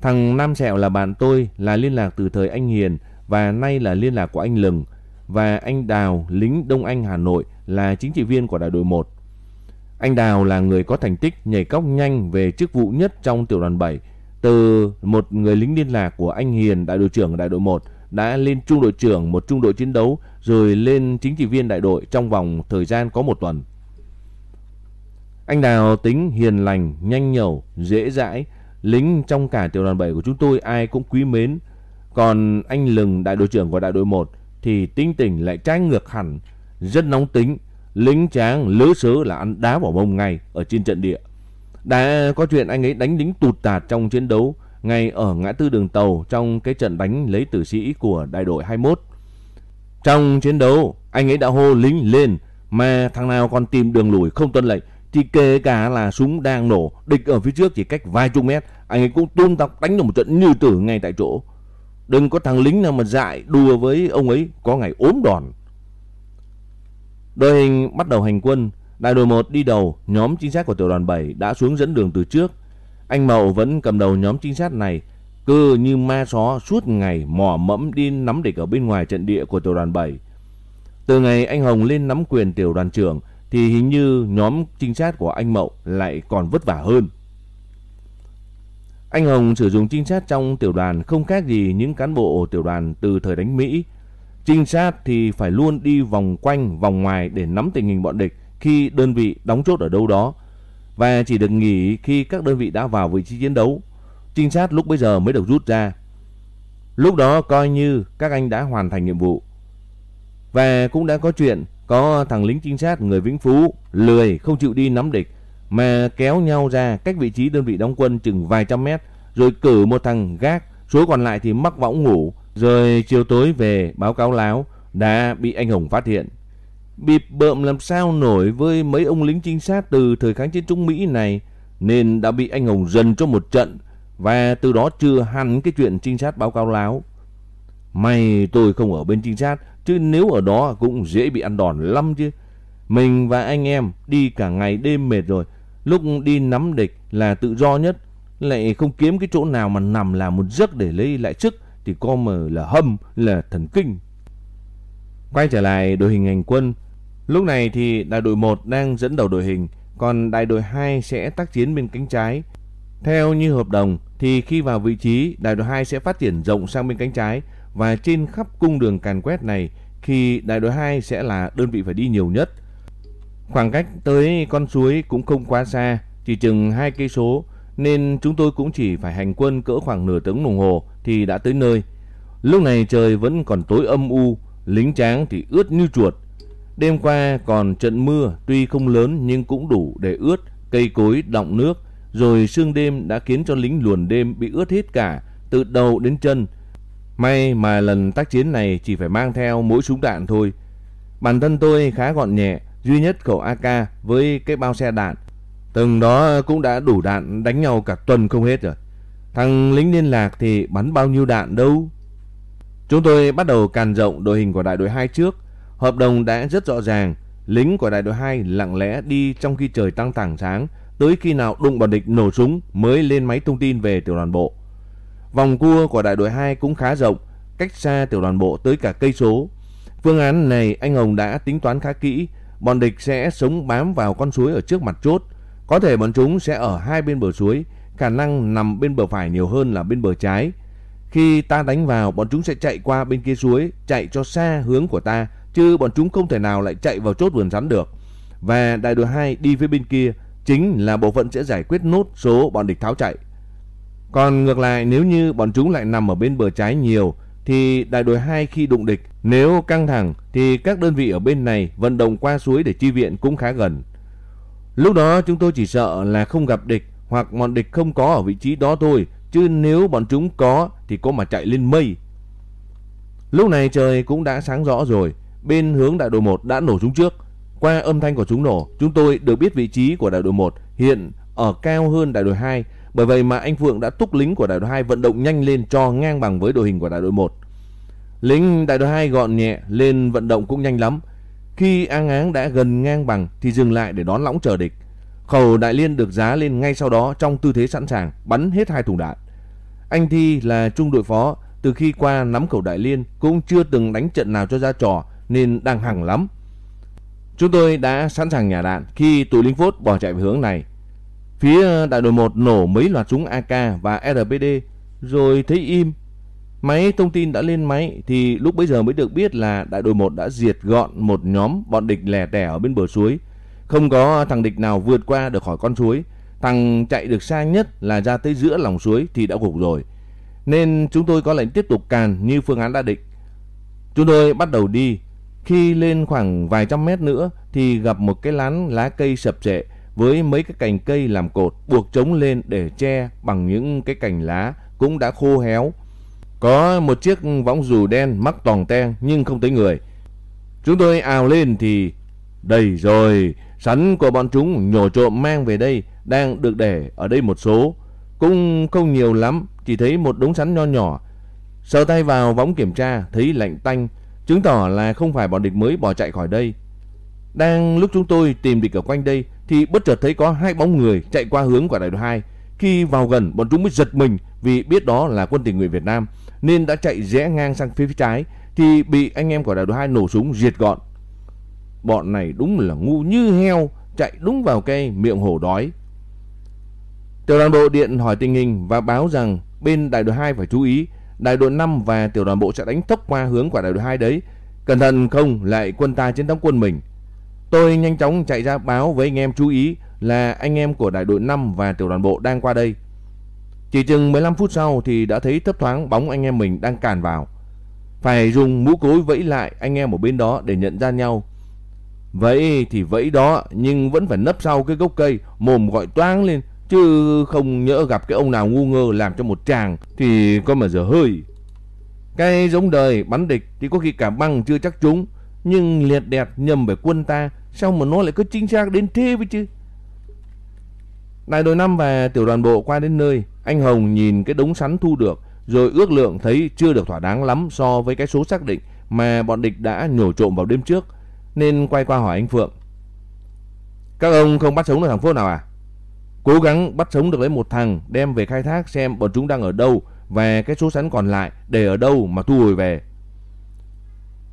Thằng Nam Sẹo là bạn tôi, là liên lạc từ thời anh Hiền và nay là liên lạc của anh Lừng. và anh Đào, lính Đông Anh Hà Nội là chính trị viên của đại đội 1. Anh Đào là người có thành tích nhảy cóc nhanh về chức vụ nhất trong tiểu đoàn 7. Từ một người lính liên lạc của anh Hiền, đại đội trưởng đại đội 1, đã lên trung đội trưởng một trung đội chiến đấu rồi lên chính trị viên đại đội trong vòng thời gian có một tuần. Anh Đào tính hiền lành, nhanh nhẩu, dễ dãi, lính trong cả tiểu đoàn 7 của chúng tôi ai cũng quý mến. Còn anh Lừng, đại đội trưởng của đại đội 1 thì tính tình lại trái ngược hẳn, rất nóng tính, lính tráng lứa sớ là ăn đá vào mông ngay ở trên trận địa. Đã có chuyện anh ấy đánh lính tụt tạt trong chiến đấu ngay ở ngã tư đường tàu trong cái trận đánh lấy tử sĩ của đại đội 21. Trong chiến đấu, anh ấy đã hô lính lên mà thằng nào còn tìm đường lùi không tuân lệnh thì kể cả là súng đang nổ, địch ở phía trước chỉ cách vài chục mét, anh ấy cũng tung tóc đánh được một trận như tử ngay tại chỗ. Đừng có thằng lính nào mà dại đùa với ông ấy có ngày ốm đòn. Đội hình bắt đầu hành quân, đại đội 1 đi đầu, nhóm trinh sát của tiểu đoàn 7 đã xuống dẫn đường từ trước. Anh Mậu vẫn cầm đầu nhóm trinh sát này, cứ như ma só suốt ngày mò mẫm đi nắm địch ở bên ngoài trận địa của tiểu đoàn 7. Từ ngày anh Hồng lên nắm quyền tiểu đoàn trưởng thì hình như nhóm trinh sát của anh Mậu lại còn vất vả hơn. Anh Hồng sử dụng trinh sát trong tiểu đoàn không khác gì những cán bộ tiểu đoàn từ thời đánh Mỹ. Trinh sát thì phải luôn đi vòng quanh, vòng ngoài để nắm tình hình bọn địch khi đơn vị đóng chốt ở đâu đó và chỉ được nghỉ khi các đơn vị đã vào vị trí chiến đấu. Trinh sát lúc bây giờ mới được rút ra. Lúc đó coi như các anh đã hoàn thành nhiệm vụ. Và cũng đã có chuyện có thằng lính trinh sát người Vĩnh Phú lười không chịu đi nắm địch mà kéo nhau ra cách vị trí đơn vị đóng quân chừng vài trăm mét rồi cử một thằng gác, số còn lại thì mắc võng ngủ rồi chiều tối về báo cáo láo đã bị anh Hồng phát hiện. Bịp bợm làm sao nổi với mấy ông lính trinh sát từ thời kháng chiến Trung Mỹ này nên đã bị anh Hồng dần cho một trận và từ đó chưa hẳn cái chuyện trinh sát báo cáo láo. May tôi không ở bên trinh sát chứ nếu ở đó cũng dễ bị ăn đòn lắm chứ. Mình và anh em đi cả ngày đêm mệt rồi, lúc đi nắm địch là tự do nhất, lại không kiếm cái chỗ nào mà nằm làm một giấc để lấy lại sức thì có mà là hâm, là thần kinh. Quay trở lại đội hình hành quân, lúc này thì đại đội 1 đang dẫn đầu đội hình, còn đại đội 2 sẽ tác chiến bên cánh trái. Theo như hợp đồng thì khi vào vị trí, đại đội 2 sẽ phát triển rộng sang bên cánh trái và trên khắp cung đường càn quét này khi đại đội 2 sẽ là đơn vị phải đi nhiều nhất. Khoảng cách tới con suối cũng không quá xa, chỉ chừng 2 cây số nên chúng tôi cũng chỉ phải hành quân cỡ khoảng nửa tiếng đồng hồ thì đã tới nơi. Lúc này trời vẫn còn tối âm u, lính tráng thì ướt như chuột. Đêm qua còn trận mưa tuy không lớn nhưng cũng đủ để ướt, cây cối đọng nước, rồi sương đêm đã khiến cho lính luồn đêm bị ướt hết cả, từ đầu đến chân. May mà lần tác chiến này chỉ phải mang theo mỗi súng đạn thôi. Bản thân tôi khá gọn nhẹ, duy nhất khẩu AK với cái bao xe đạn. Từng đó cũng đã đủ đạn đánh nhau cả tuần không hết rồi. Thằng lính liên lạc thì bắn bao nhiêu đạn đâu. Chúng tôi bắt đầu càn rộng đội hình của đại đội 2 trước. Hợp đồng đã rất rõ ràng. Lính của đại đội 2 lặng lẽ đi trong khi trời tăng tảng sáng. Tới khi nào đụng bọn địch nổ súng mới lên máy thông tin về tiểu đoàn bộ. Vòng cua của đại đội 2 cũng khá rộng. Cách xa tiểu đoàn bộ tới cả cây số. Phương án này anh Hồng đã tính toán khá kỹ. Bọn địch sẽ sống bám vào con suối ở trước mặt chốt. Có thể bọn chúng sẽ ở hai bên bờ suối. Khả năng nằm bên bờ phải nhiều hơn là bên bờ trái. Khi ta đánh vào, bọn chúng sẽ chạy qua bên kia suối, chạy cho xa hướng của ta, chứ bọn chúng không thể nào lại chạy vào chốt vườn rắn được. Và đại đội 2 đi phía bên kia, chính là bộ phận sẽ giải quyết nốt số bọn địch tháo chạy. Còn ngược lại, nếu như bọn chúng lại nằm ở bên bờ trái nhiều, thì đại đội 2 khi đụng địch, nếu căng thẳng thì các đơn vị ở bên này vận động qua suối để chi viện cũng khá gần. Lúc đó chúng tôi chỉ sợ là không gặp địch hoặc bọn địch không có ở vị trí đó thôi, chứ nếu bọn chúng có thì có mà chạy lên mây. Lúc này trời cũng đã sáng rõ rồi, bên hướng đại đội 1 đã nổ súng trước. Qua âm thanh của súng nổ, chúng tôi được biết vị trí của đại đội 1 hiện ở cao hơn đại đội 2, bởi vậy mà anh Phượng đã thúc lính của đại đội 2 vận động nhanh lên cho ngang bằng với đội hình của đại đội 1. Lính đại đội 2 gọn nhẹ lên vận động cũng nhanh lắm. Khi áng áng đã gần ngang bằng thì dừng lại để đón lõng chờ địch. Khẩu đại liên được giá lên ngay sau đó trong tư thế sẵn sàng bắn hết hai thùng đạn. Anh Thi là trung đội phó, từ khi qua nắm khẩu đại liên cũng chưa từng đánh trận nào cho ra trò nên đang hằng lắm. Chúng tôi đã sẵn sàng nhà đạn khi tụi lính phốt bỏ chạy về hướng này. Phía đại đội 1 nổ mấy loạt súng AK và RPD rồi thấy im. Máy thông tin đã lên máy thì lúc bấy giờ mới được biết là đại đội 1 đã diệt gọn một nhóm bọn địch lẻ tẻ ở bên bờ suối. Không có thằng địch nào vượt qua được khỏi con suối. Thằng chạy được xa nhất là ra tới giữa lòng suối thì đã gục rồi. Nên chúng tôi có lệnh tiếp tục càn như phương án đã định. Chúng tôi bắt đầu đi. Khi lên khoảng vài trăm mét nữa thì gặp một cái lán lá cây sập sệ với mấy cái cành cây làm cột buộc trống lên để che bằng những cái cành lá cũng đã khô héo. Có một chiếc võng dù đen mắc toàn ten nhưng không thấy người. Chúng tôi ào lên thì đầy rồi, sắn của bọn chúng nhổ trộm mang về đây đang được để ở đây một số. Cũng không nhiều lắm, chỉ thấy một đống sắn nho nhỏ. Sờ tay vào võng kiểm tra, thấy lạnh tanh, chứng tỏ là không phải bọn địch mới bỏ chạy khỏi đây. Đang lúc chúng tôi tìm địch ở quanh đây thì bất chợt thấy có hai bóng người chạy qua hướng của đại đội 2. Khi vào gần, bọn chúng mới giật mình vì biết đó là quân tình nguyện Việt Nam nên đã chạy rẽ ngang sang phía, phía trái thì bị anh em của đại đội 2 nổ súng diệt gọn. Bọn này đúng là ngu như heo, chạy đúng vào cây miệng hổ đói. Tiểu đoàn bộ điện hỏi tình hình và báo rằng bên đại đội 2 phải chú ý, đại đội 5 và tiểu đoàn bộ sẽ đánh tốc qua hướng của đại đội 2 đấy. Cẩn thận không lại quân ta chiến thắng quân mình. Tôi nhanh chóng chạy ra báo với anh em chú ý là anh em của đại đội 5 và tiểu đoàn bộ đang qua đây. Chỉ chừng 15 phút sau thì đã thấy thấp thoáng bóng anh em mình đang càn vào. Phải dùng mũ cối vẫy lại anh em ở bên đó để nhận ra nhau. Vậy thì vẫy đó nhưng vẫn phải nấp sau cái gốc cây, mồm gọi toáng lên. Chứ không nhỡ gặp cái ông nào ngu ngơ làm cho một chàng thì có mà giờ hơi. Cái giống đời bắn địch thì có khi cả băng chưa chắc trúng. Nhưng liệt đẹp nhầm về quân ta, Sao mà nó lại cứ chính xác đến thế với chứ Đại đội năm và tiểu đoàn bộ qua đến nơi, Anh Hồng nhìn cái đống sắn thu được, Rồi ước lượng thấy chưa được thỏa đáng lắm So với cái số xác định Mà bọn địch đã nhổ trộm vào đêm trước, Nên quay qua hỏi anh Phượng Các ông không bắt sống được thằng Phước nào à Cố gắng bắt sống được lấy một thằng Đem về khai thác xem bọn chúng đang ở đâu Và cái số sắn còn lại để ở đâu mà thu hồi về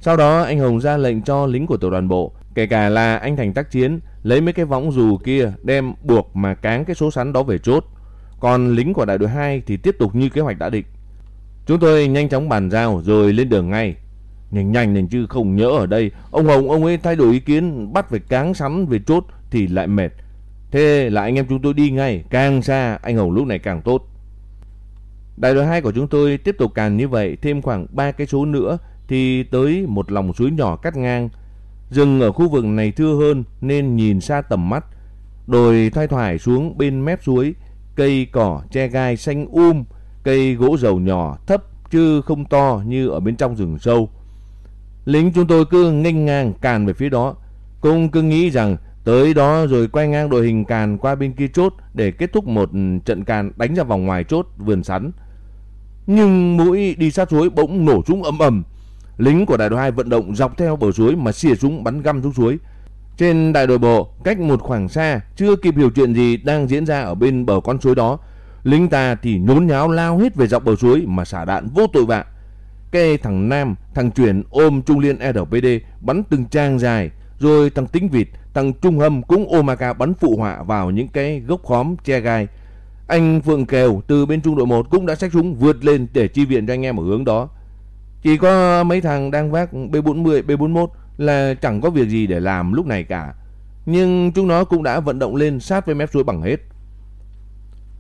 sau đó anh Hồng ra lệnh cho lính của tiểu đoàn bộ, kể cả là anh Thành tác chiến, lấy mấy cái võng dù kia đem buộc mà cáng cái số sắn đó về chốt. Còn lính của đại đội 2 thì tiếp tục như kế hoạch đã định. Chúng tôi nhanh chóng bàn giao rồi lên đường ngay. Nhanh nhanh nên chứ không nhớ ở đây. Ông Hồng ông ấy thay đổi ý kiến bắt về cáng sắn về chốt thì lại mệt. Thế là anh em chúng tôi đi ngay. Càng xa anh Hồng lúc này càng tốt. Đại đội 2 của chúng tôi tiếp tục càn như vậy thêm khoảng 3 cái số nữa thì tới một lòng suối nhỏ cắt ngang. Rừng ở khu vực này thưa hơn nên nhìn xa tầm mắt. Đồi thoai thoải xuống bên mép suối, cây cỏ che gai xanh um, cây gỗ dầu nhỏ thấp chứ không to như ở bên trong rừng sâu. Lính chúng tôi cứ nghênh ngang càn về phía đó. Cũng cứ nghĩ rằng tới đó rồi quay ngang đội hình càn qua bên kia chốt để kết thúc một trận càn đánh ra vòng ngoài chốt vườn sắn. Nhưng mũi đi sát suối bỗng nổ súng ầm ầm lính của đại đội 2 vận động dọc theo bờ suối mà xìa súng bắn găm xuống suối. Trên đại đội bộ, cách một khoảng xa, chưa kịp hiểu chuyện gì đang diễn ra ở bên bờ con suối đó, lính ta thì nhốn nháo lao hết về dọc bờ suối mà xả đạn vô tội vạ. Cái thằng Nam, thằng Chuyển ôm Trung Liên RPD bắn từng trang dài, rồi thằng Tính Vịt, thằng Trung Hâm cũng ôm bắn phụ họa vào những cái gốc khóm che gai. Anh Phượng Kèo từ bên trung đội 1 cũng đã xách súng vượt lên để chi viện cho anh em ở hướng đó. Chỉ có mấy thằng đang vác B40, B41 là chẳng có việc gì để làm lúc này cả. Nhưng chúng nó cũng đã vận động lên sát với mép suối bằng hết.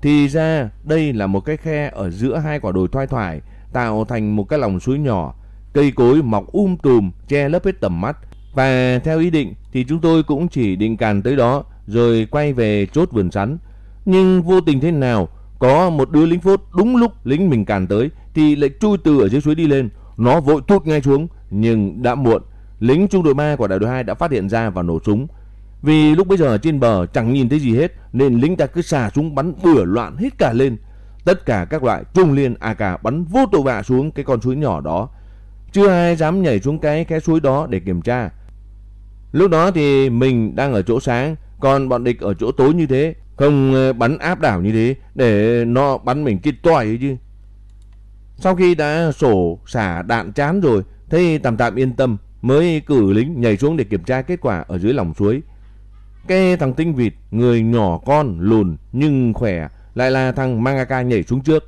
Thì ra đây là một cái khe ở giữa hai quả đồi thoai thoải tạo thành một cái lòng suối nhỏ. Cây cối mọc um tùm che lấp hết tầm mắt. Và theo ý định thì chúng tôi cũng chỉ định càn tới đó, rồi quay về chốt vườn sắn. Nhưng vô tình thế nào, có một đứa lính phốt đúng lúc lính mình càn tới thì lại chui từ ở dưới suối đi lên nó vội thụt ngay xuống, nhưng đã muộn. Lính trung đội 3 của đại đội 2 đã phát hiện ra và nổ súng. Vì lúc bây giờ trên bờ chẳng nhìn thấy gì hết, nên lính ta cứ xả súng bắn bừa loạn hết cả lên. Tất cả các loại trung liên AK bắn vô tội vạ xuống cái con suối nhỏ đó. Chưa ai dám nhảy xuống cái cái suối đó để kiểm tra. Lúc đó thì mình đang ở chỗ sáng, còn bọn địch ở chỗ tối như thế, không ờ, bắn áp đảo như thế để nó bắn mình kít toài chứ. Sau khi đã sổ xả đạn chán rồi, thấy tạm tạm yên tâm, mới cử lính nhảy xuống để kiểm tra kết quả ở dưới lòng suối. Cái thằng tinh vịt, người nhỏ con, lùn nhưng khỏe, lại là thằng Mangaka nhảy xuống trước.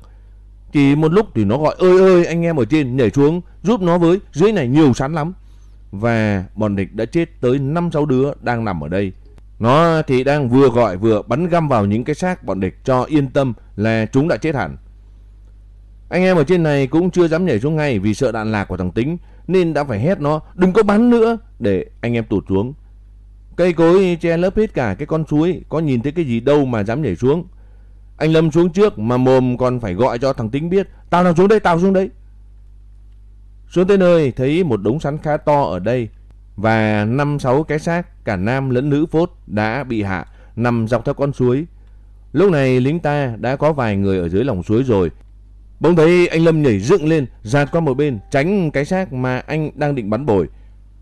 Chỉ một lúc thì nó gọi ơi ơi anh em ở trên nhảy xuống giúp nó với, dưới này nhiều sắn lắm. Và bọn địch đã chết tới 5-6 đứa đang nằm ở đây. Nó thì đang vừa gọi vừa bắn găm vào những cái xác bọn địch cho yên tâm là chúng đã chết hẳn. Anh em ở trên này cũng chưa dám nhảy xuống ngay vì sợ đạn lạc của thằng Tính nên đã phải hét nó đừng có bắn nữa để anh em tụt xuống. Cây cối che lớp hết cả cái con suối, có nhìn thấy cái gì đâu mà dám nhảy xuống. Anh Lâm xuống trước mà mồm còn phải gọi cho thằng Tính biết, tao nào xuống đây, tao xuống đây. Xuống tới nơi thấy một đống sắn khá to ở đây và năm sáu cái xác cả nam lẫn nữ phốt đã bị hạ nằm dọc theo con suối. Lúc này lính ta đã có vài người ở dưới lòng suối rồi. Bỗng thấy anh Lâm nhảy dựng lên, giạt qua một bên, tránh cái xác mà anh đang định bắn bồi.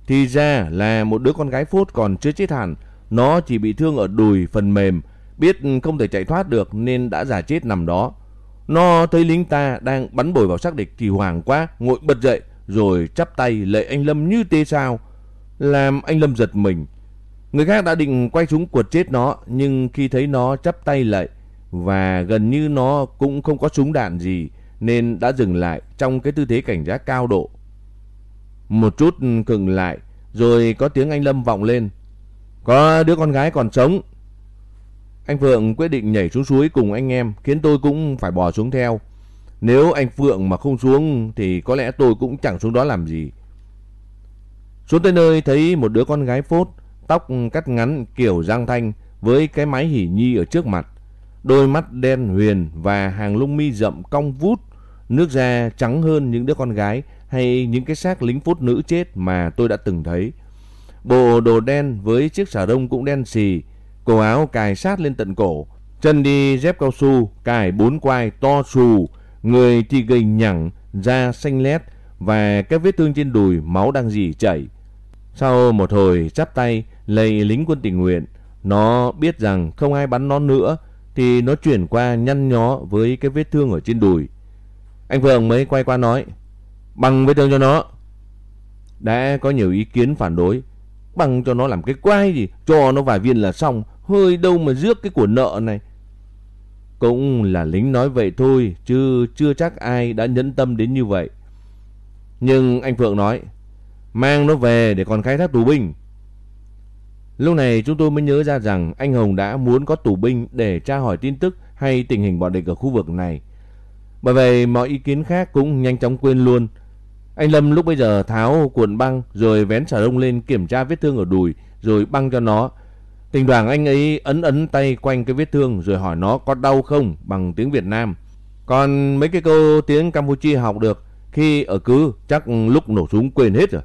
Thì ra là một đứa con gái phốt còn chưa chết hẳn, nó chỉ bị thương ở đùi phần mềm, biết không thể chạy thoát được nên đã giả chết nằm đó. Nó thấy lính ta đang bắn bồi vào xác địch thì hoảng quá, ngồi bật dậy rồi chắp tay lệ anh Lâm như tê sao, làm anh Lâm giật mình. Người khác đã định quay súng quật chết nó, nhưng khi thấy nó chắp tay lệ và gần như nó cũng không có súng đạn gì nên đã dừng lại trong cái tư thế cảnh giác cao độ. Một chút khựng lại, rồi có tiếng anh Lâm vọng lên. Có đứa con gái còn sống. Anh Phượng quyết định nhảy xuống suối cùng anh em, khiến tôi cũng phải bò xuống theo. Nếu anh Phượng mà không xuống thì có lẽ tôi cũng chẳng xuống đó làm gì. Xuống tới nơi thấy một đứa con gái phốt, tóc cắt ngắn kiểu giang thanh với cái máy hỉ nhi ở trước mặt. Đôi mắt đen huyền và hàng lông mi rậm cong vút, nước da trắng hơn những đứa con gái hay những cái xác lính phốt nữ chết mà tôi đã từng thấy. Bộ đồ đen với chiếc xà rông cũng đen xì, cổ áo cài sát lên tận cổ, chân đi dép cao su, cài bốn quai to xù, người thì gầy nhẳng, da xanh lét và các vết thương trên đùi máu đang dì chảy. Sau một hồi chắp tay lầy lính quân tình nguyện, nó biết rằng không ai bắn nó nữa thì nó chuyển qua nhăn nhó với cái vết thương ở trên đùi. Anh Phượng mới quay qua nói, bằng vết thương cho nó. Đã có nhiều ý kiến phản đối, bằng cho nó làm cái quai gì, cho nó vài viên là xong, hơi đâu mà rước cái của nợ này. Cũng là lính nói vậy thôi, chứ chưa chắc ai đã nhẫn tâm đến như vậy. Nhưng anh Phượng nói, mang nó về để còn khai thác tù binh. Lúc này chúng tôi mới nhớ ra rằng anh Hồng đã muốn có tù binh để tra hỏi tin tức hay tình hình bọn địch ở khu vực này. Bởi vậy mọi ý kiến khác cũng nhanh chóng quên luôn. Anh Lâm lúc bây giờ tháo cuộn băng rồi vén xà đông lên kiểm tra vết thương ở đùi rồi băng cho nó. Tình đoàn anh ấy ấn ấn tay quanh cái vết thương rồi hỏi nó có đau không bằng tiếng Việt Nam. Còn mấy cái câu tiếng Campuchia học được khi ở cứ chắc lúc nổ súng quên hết rồi.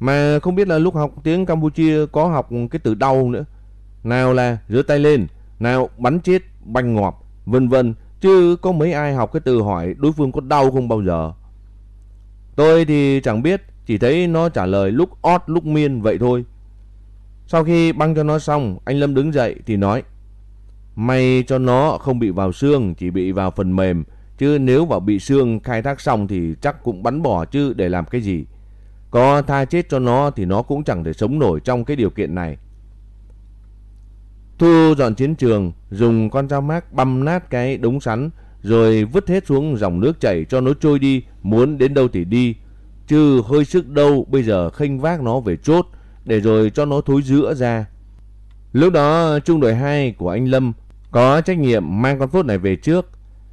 Mà không biết là lúc học tiếng Campuchia có học cái từ đau nữa. Nào là rửa tay lên, nào bắn chết, banh ngọt, vân vân. Chứ có mấy ai học cái từ hỏi đối phương có đau không bao giờ. Tôi thì chẳng biết, chỉ thấy nó trả lời lúc ót lúc miên vậy thôi. Sau khi băng cho nó xong, anh Lâm đứng dậy thì nói May cho nó không bị vào xương, chỉ bị vào phần mềm. Chứ nếu vào bị xương khai thác xong thì chắc cũng bắn bỏ chứ để làm cái gì. Có tha chết cho nó thì nó cũng chẳng thể sống nổi trong cái điều kiện này. Thu dọn chiến trường, dùng con dao mát băm nát cái đống sắn, rồi vứt hết xuống dòng nước chảy cho nó trôi đi, muốn đến đâu thì đi. Chứ hơi sức đâu bây giờ khênh vác nó về chốt, để rồi cho nó thối giữa ra. Lúc đó trung đội 2 của anh Lâm có trách nhiệm mang con phốt này về trước.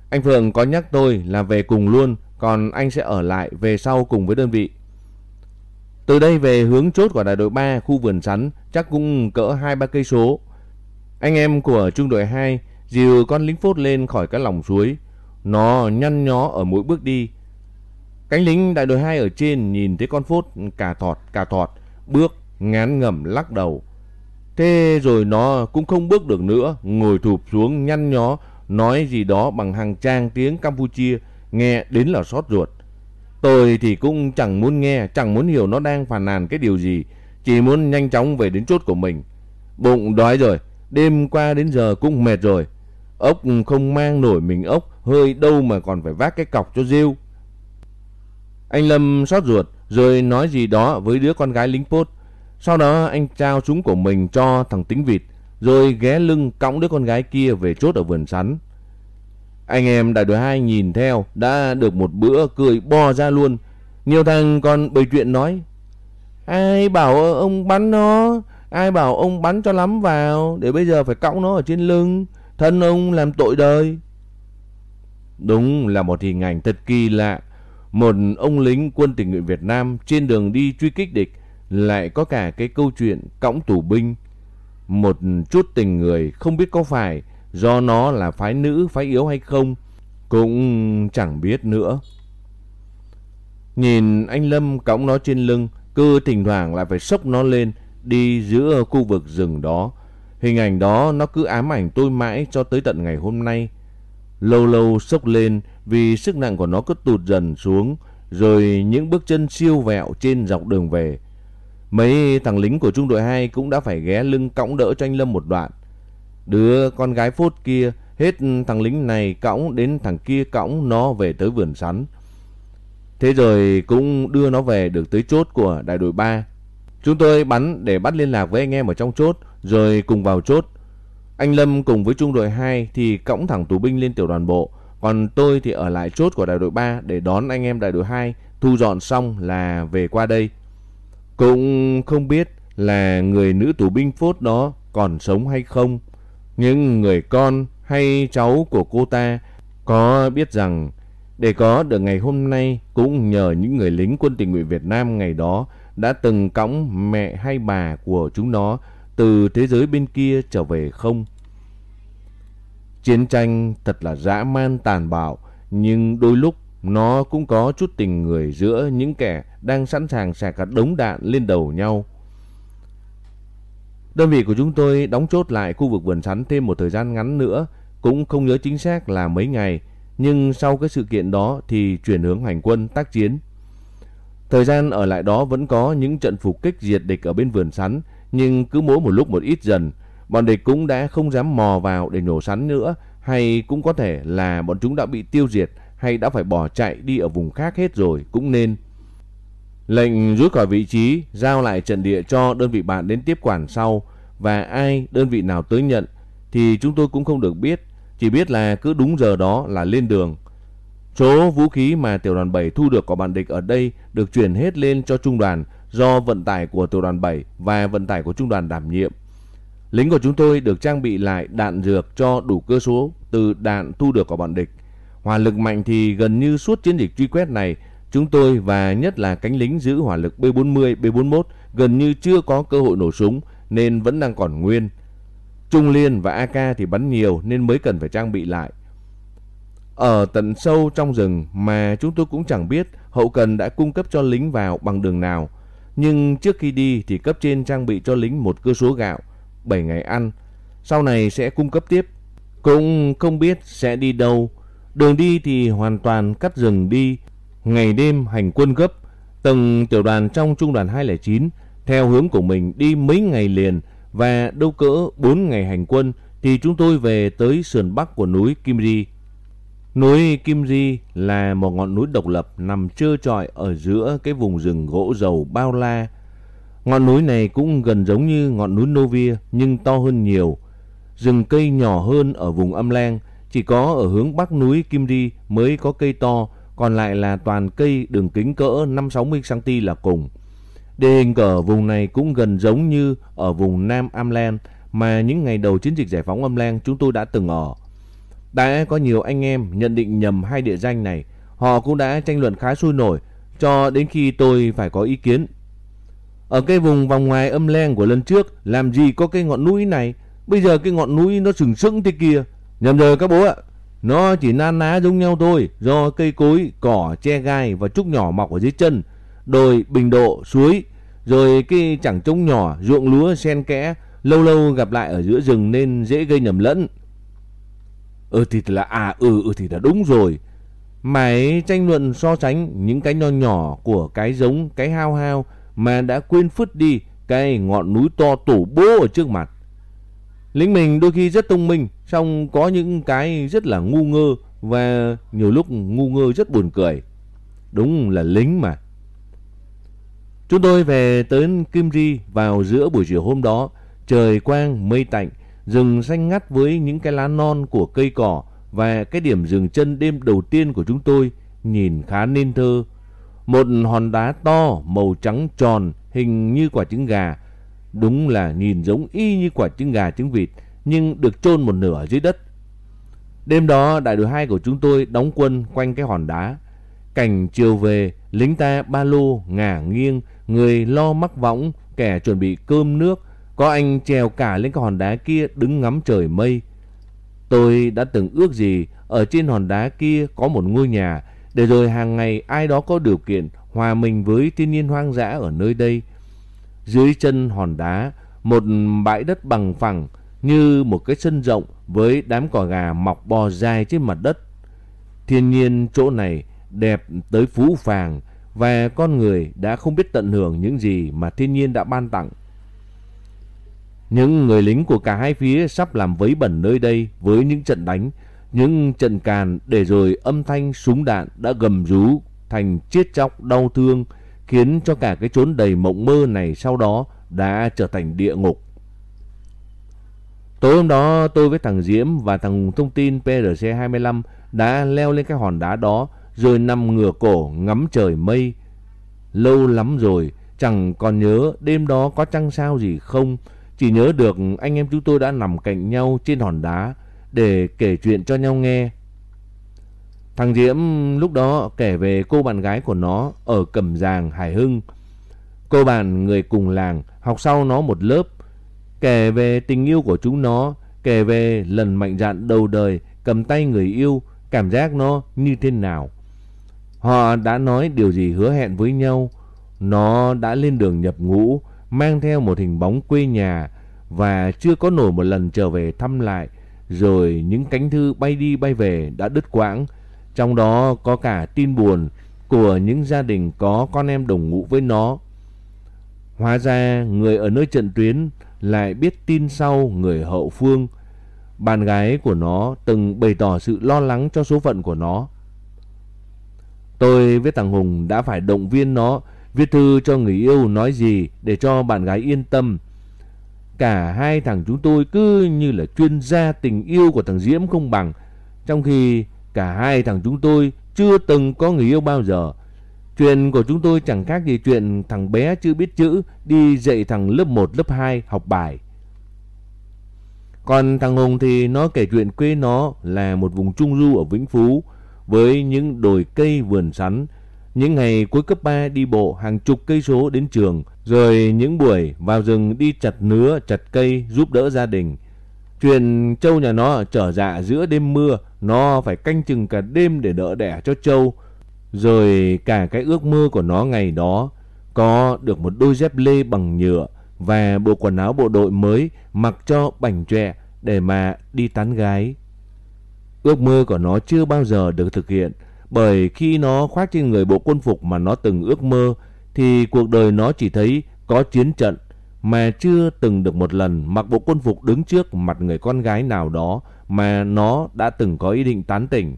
Anh Phượng có nhắc tôi là về cùng luôn, còn anh sẽ ở lại về sau cùng với đơn vị. Từ đây về hướng chốt của đại đội 3 khu vườn sắn chắc cũng cỡ 2-3 cây số. Anh em của trung đội 2 dìu con lính phốt lên khỏi cái lòng suối. Nó nhăn nhó ở mỗi bước đi. Cánh lính đại đội 2 ở trên nhìn thấy con phốt cả thọt cả thọt, bước ngán ngẩm lắc đầu. Thế rồi nó cũng không bước được nữa, ngồi thụp xuống nhăn nhó, nói gì đó bằng hàng trang tiếng Campuchia, nghe đến là xót ruột. Tôi thì cũng chẳng muốn nghe, chẳng muốn hiểu nó đang phàn nàn cái điều gì, chỉ muốn nhanh chóng về đến chốt của mình. Bụng đói rồi, đêm qua đến giờ cũng mệt rồi. Ốc không mang nổi mình ốc, hơi đâu mà còn phải vác cái cọc cho rêu. Anh Lâm xót ruột, rồi nói gì đó với đứa con gái lính post. Sau đó anh trao súng của mình cho thằng tính vịt, rồi ghé lưng cõng đứa con gái kia về chốt ở vườn sắn. Anh em đại đội 2 nhìn theo đã được một bữa cười bo ra luôn. Nhiều thằng còn bày chuyện nói. Ai bảo ông bắn nó, ai bảo ông bắn cho lắm vào, để bây giờ phải cõng nó ở trên lưng, thân ông làm tội đời. Đúng là một hình ảnh thật kỳ lạ. Một ông lính quân tình nguyện Việt Nam trên đường đi truy kích địch lại có cả cái câu chuyện cõng tù binh. Một chút tình người không biết có phải do nó là phái nữ, phái yếu hay không, cũng chẳng biết nữa. Nhìn anh Lâm cõng nó trên lưng, cứ thỉnh thoảng lại phải sốc nó lên đi giữa khu vực rừng đó. Hình ảnh đó nó cứ ám ảnh tôi mãi cho tới tận ngày hôm nay. Lâu lâu sốc lên vì sức nặng của nó cứ tụt dần xuống, rồi những bước chân siêu vẹo trên dọc đường về. Mấy thằng lính của trung đội 2 cũng đã phải ghé lưng cõng đỡ cho anh Lâm một đoạn. Đứa con gái phốt kia, hết thằng lính này cõng đến thằng kia cõng nó về tới vườn sắn. Thế rồi cũng đưa nó về được tới chốt của đại đội 3. Chúng tôi bắn để bắt liên lạc với anh em ở trong chốt, rồi cùng vào chốt. Anh Lâm cùng với trung đội 2 thì cõng thẳng tù binh lên tiểu đoàn bộ, còn tôi thì ở lại chốt của đại đội 3 để đón anh em đại đội 2 thu dọn xong là về qua đây. Cũng không biết là người nữ tù binh phốt đó còn sống hay không. Nhưng người con hay cháu của cô ta có biết rằng để có được ngày hôm nay cũng nhờ những người lính quân tình nguyện Việt Nam ngày đó đã từng cõng mẹ hay bà của chúng nó từ thế giới bên kia trở về không? Chiến tranh thật là dã man tàn bạo, nhưng đôi lúc nó cũng có chút tình người giữa những kẻ đang sẵn sàng xả cả đống đạn lên đầu nhau. Đơn vị của chúng tôi đóng chốt lại khu vực vườn sắn thêm một thời gian ngắn nữa, cũng không nhớ chính xác là mấy ngày, nhưng sau cái sự kiện đó thì chuyển hướng hành quân tác chiến. Thời gian ở lại đó vẫn có những trận phục kích diệt địch ở bên vườn sắn, nhưng cứ mỗi một lúc một ít dần, bọn địch cũng đã không dám mò vào để nhổ sắn nữa, hay cũng có thể là bọn chúng đã bị tiêu diệt hay đã phải bỏ chạy đi ở vùng khác hết rồi cũng nên. Lệnh rút khỏi vị trí, giao lại trận địa cho đơn vị bạn đến tiếp quản sau và ai đơn vị nào tới nhận thì chúng tôi cũng không được biết, chỉ biết là cứ đúng giờ đó là lên đường. Số vũ khí mà tiểu đoàn 7 thu được của bạn địch ở đây được chuyển hết lên cho trung đoàn do vận tải của tiểu đoàn 7 và vận tải của trung đoàn đảm nhiệm. Lính của chúng tôi được trang bị lại đạn dược cho đủ cơ số từ đạn thu được của bọn địch. Hỏa lực mạnh thì gần như suốt chiến dịch truy quét này, chúng tôi và nhất là cánh lính giữ hỏa lực B40, B41 gần như chưa có cơ hội nổ súng nên vẫn đang còn nguyên. Trung Liên và AK thì bắn nhiều nên mới cần phải trang bị lại. Ở tận sâu trong rừng mà chúng tôi cũng chẳng biết hậu cần đã cung cấp cho lính vào bằng đường nào. Nhưng trước khi đi thì cấp trên trang bị cho lính một cơ số gạo, 7 ngày ăn. Sau này sẽ cung cấp tiếp. Cũng không biết sẽ đi đâu. Đường đi thì hoàn toàn cắt rừng đi. Ngày đêm hành quân gấp. Từng tiểu đoàn trong trung đoàn 209 theo hướng của mình đi mấy ngày liền và đâu cỡ 4 ngày hành quân thì chúng tôi về tới sườn bắc của núi Kim Ri. Núi Kim Ri là một ngọn núi độc lập nằm trơ trọi ở giữa cái vùng rừng gỗ dầu bao la. Ngọn núi này cũng gần giống như ngọn núi Novia nhưng to hơn nhiều. Rừng cây nhỏ hơn ở vùng âm lang, chỉ có ở hướng bắc núi Kim Ri mới có cây to, còn lại là toàn cây đường kính cỡ 5-60cm là cùng. Địa hình ở vùng này cũng gần giống như ở vùng Nam Amland mà những ngày đầu chiến dịch giải phóng âm lang chúng tôi đã từng ở. Đã có nhiều anh em nhận định nhầm hai địa danh này, họ cũng đã tranh luận khá sôi nổi cho đến khi tôi phải có ý kiến. Ở cái vùng vòng ngoài âm len của lần trước làm gì có cái ngọn núi này, bây giờ cái ngọn núi nó sừng sững thế kia. Nhầm rồi các bố ạ, nó chỉ nan ná giống nhau thôi do cây cối, cỏ, che gai và trúc nhỏ mọc ở dưới chân, đồi, bình độ, suối, rồi cái chẳng trống nhỏ, ruộng lúa xen kẽ, lâu lâu gặp lại ở giữa rừng nên dễ gây nhầm lẫn. Ừ thì là à ừ ừ thì là đúng rồi. Mày tranh luận so sánh những cái nho nhỏ của cái giống cái hao hao mà đã quên phứt đi cái ngọn núi to tổ bố ở trước mặt. Lính mình đôi khi rất thông minh, xong có những cái rất là ngu ngơ và nhiều lúc ngu ngơ rất buồn cười. Đúng là lính mà. Chúng tôi về tới Kim Ri vào giữa buổi chiều hôm đó, trời quang mây tạnh, rừng xanh ngắt với những cái lá non của cây cỏ và cái điểm dừng chân đêm đầu tiên của chúng tôi nhìn khá nên thơ. Một hòn đá to màu trắng tròn hình như quả trứng gà, đúng là nhìn giống y như quả trứng gà trứng vịt nhưng được chôn một nửa dưới đất. Đêm đó đại đội 2 của chúng tôi đóng quân quanh cái hòn đá. Cảnh chiều về, lính ta ba lô ngả nghiêng, người lo mắc võng, kẻ chuẩn bị cơm nước, có anh trèo cả lên cái hòn đá kia đứng ngắm trời mây. Tôi đã từng ước gì ở trên hòn đá kia có một ngôi nhà để rồi hàng ngày ai đó có điều kiện hòa mình với thiên nhiên hoang dã ở nơi đây. Dưới chân hòn đá, một bãi đất bằng phẳng như một cái sân rộng với đám cỏ gà mọc bò dài trên mặt đất. Thiên nhiên chỗ này đẹp tới phú phàng và con người đã không biết tận hưởng những gì mà thiên nhiên đã ban tặng. Những người lính của cả hai phía sắp làm vấy bẩn nơi đây với những trận đánh, những trận càn để rồi âm thanh súng đạn đã gầm rú thành chết chóc đau thương khiến cho cả cái chốn đầy mộng mơ này sau đó đã trở thành địa ngục. Tối hôm đó tôi với thằng Diễm và thằng thông tin PRC-25 đã leo lên cái hòn đá đó rồi nằm ngửa cổ ngắm trời mây. Lâu lắm rồi, chẳng còn nhớ đêm đó có trăng sao gì không, chỉ nhớ được anh em chúng tôi đã nằm cạnh nhau trên hòn đá để kể chuyện cho nhau nghe. Thằng Diễm lúc đó kể về cô bạn gái của nó ở Cẩm Giàng, Hải Hưng. Cô bạn người cùng làng, học sau nó một lớp. Kể về tình yêu của chúng nó, kể về lần mạnh dạn đầu đời cầm tay người yêu, cảm giác nó như thế nào. Họ đã nói điều gì hứa hẹn với nhau. Nó đã lên đường nhập ngũ, mang theo một hình bóng quê nhà và chưa có nổi một lần trở về thăm lại. Rồi những cánh thư bay đi bay về đã đứt quãng. Trong đó có cả tin buồn của những gia đình có con em đồng ngũ với nó. Hóa ra người ở nơi trận tuyến lại biết tin sau người hậu phương. Bạn gái của nó từng bày tỏ sự lo lắng cho số phận của nó. Tôi với thằng Hùng đã phải động viên nó viết thư cho người yêu nói gì để cho bạn gái yên tâm. Cả hai thằng chúng tôi cứ như là chuyên gia tình yêu của thằng Diễm không bằng, trong khi cả hai thằng chúng tôi chưa từng có người yêu bao giờ. Chuyện của chúng tôi chẳng khác gì chuyện thằng bé chưa biết chữ đi dạy thằng lớp 1, lớp 2 học bài. Còn thằng Hùng thì nó kể chuyện quê nó là một vùng trung du ở Vĩnh Phú với những đồi cây vườn sắn. Những ngày cuối cấp 3 đi bộ hàng chục cây số đến trường, rồi những buổi vào rừng đi chặt nứa, chặt cây giúp đỡ gia đình truyền trâu nhà nó trở dạ giữa đêm mưa, nó phải canh chừng cả đêm để đỡ đẻ cho trâu. Rồi cả cái ước mơ của nó ngày đó có được một đôi dép lê bằng nhựa và bộ quần áo bộ đội mới mặc cho bảnh trẻ để mà đi tán gái. Ước mơ của nó chưa bao giờ được thực hiện bởi khi nó khoác trên người bộ quân phục mà nó từng ước mơ thì cuộc đời nó chỉ thấy có chiến trận mà chưa từng được một lần mặc bộ quân phục đứng trước mặt người con gái nào đó mà nó đã từng có ý định tán tỉnh.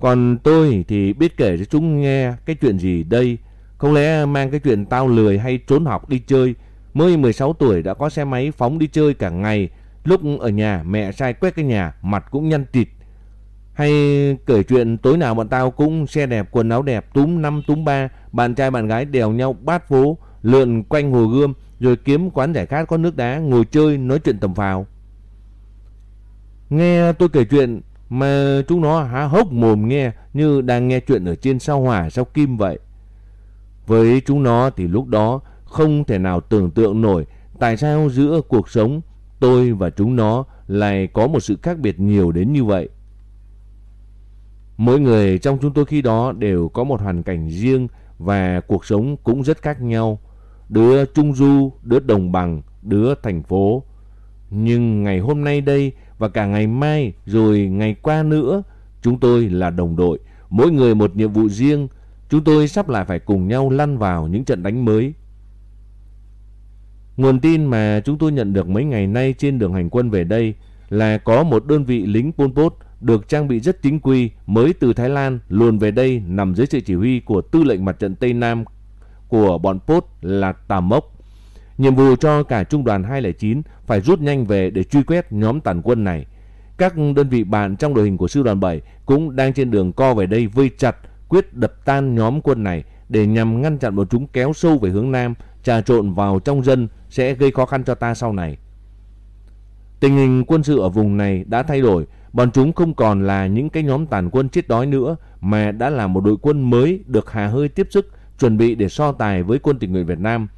Còn tôi thì biết kể cho chúng nghe cái chuyện gì đây, không lẽ mang cái chuyện tao lười hay trốn học đi chơi, mới 16 tuổi đã có xe máy phóng đi chơi cả ngày Lúc ở nhà mẹ sai quét cái nhà mặt cũng nhăn tịt. Hay kể chuyện tối nào bọn tao cũng xe đẹp quần áo đẹp túm năm túm ba bạn trai bạn gái đèo nhau bát phố lượn quanh hồ gươm, rồi kiếm quán giải khát có nước đá, ngồi chơi, nói chuyện tầm phào. Nghe tôi kể chuyện mà chúng nó há hốc mồm nghe, như đang nghe chuyện ở trên sao hỏa, sao kim vậy. Với chúng nó thì lúc đó không thể nào tưởng tượng nổi tại sao giữa cuộc sống tôi và chúng nó lại có một sự khác biệt nhiều đến như vậy. Mỗi người trong chúng tôi khi đó đều có một hoàn cảnh riêng và cuộc sống cũng rất khác nhau. Đứa trung du, đứa đồng bằng, đứa thành phố. Nhưng ngày hôm nay đây và cả ngày mai rồi ngày qua nữa, chúng tôi là đồng đội, mỗi người một nhiệm vụ riêng. Chúng tôi sắp lại phải cùng nhau lăn vào những trận đánh mới. Nguồn tin mà chúng tôi nhận được mấy ngày nay trên đường hành quân về đây là có một đơn vị lính Pol Pot được trang bị rất chính quy mới từ Thái Lan luồn về đây nằm dưới sự chỉ huy của tư lệnh mặt trận Tây Nam của bọn Pốt là Tà Mốc. Nhiệm vụ cho cả trung đoàn 209 phải rút nhanh về để truy quét nhóm tàn quân này. Các đơn vị bạn trong đội hình của sư đoàn 7 cũng đang trên đường co về đây vây chặt, quyết đập tan nhóm quân này để nhằm ngăn chặn bọn chúng kéo sâu về hướng Nam, trà trộn vào trong dân sẽ gây khó khăn cho ta sau này. Tình hình quân sự ở vùng này đã thay đổi, bọn chúng không còn là những cái nhóm tàn quân chết đói nữa mà đã là một đội quân mới được hà hơi tiếp sức chuẩn bị để so tài với quân tình nguyện Việt Nam.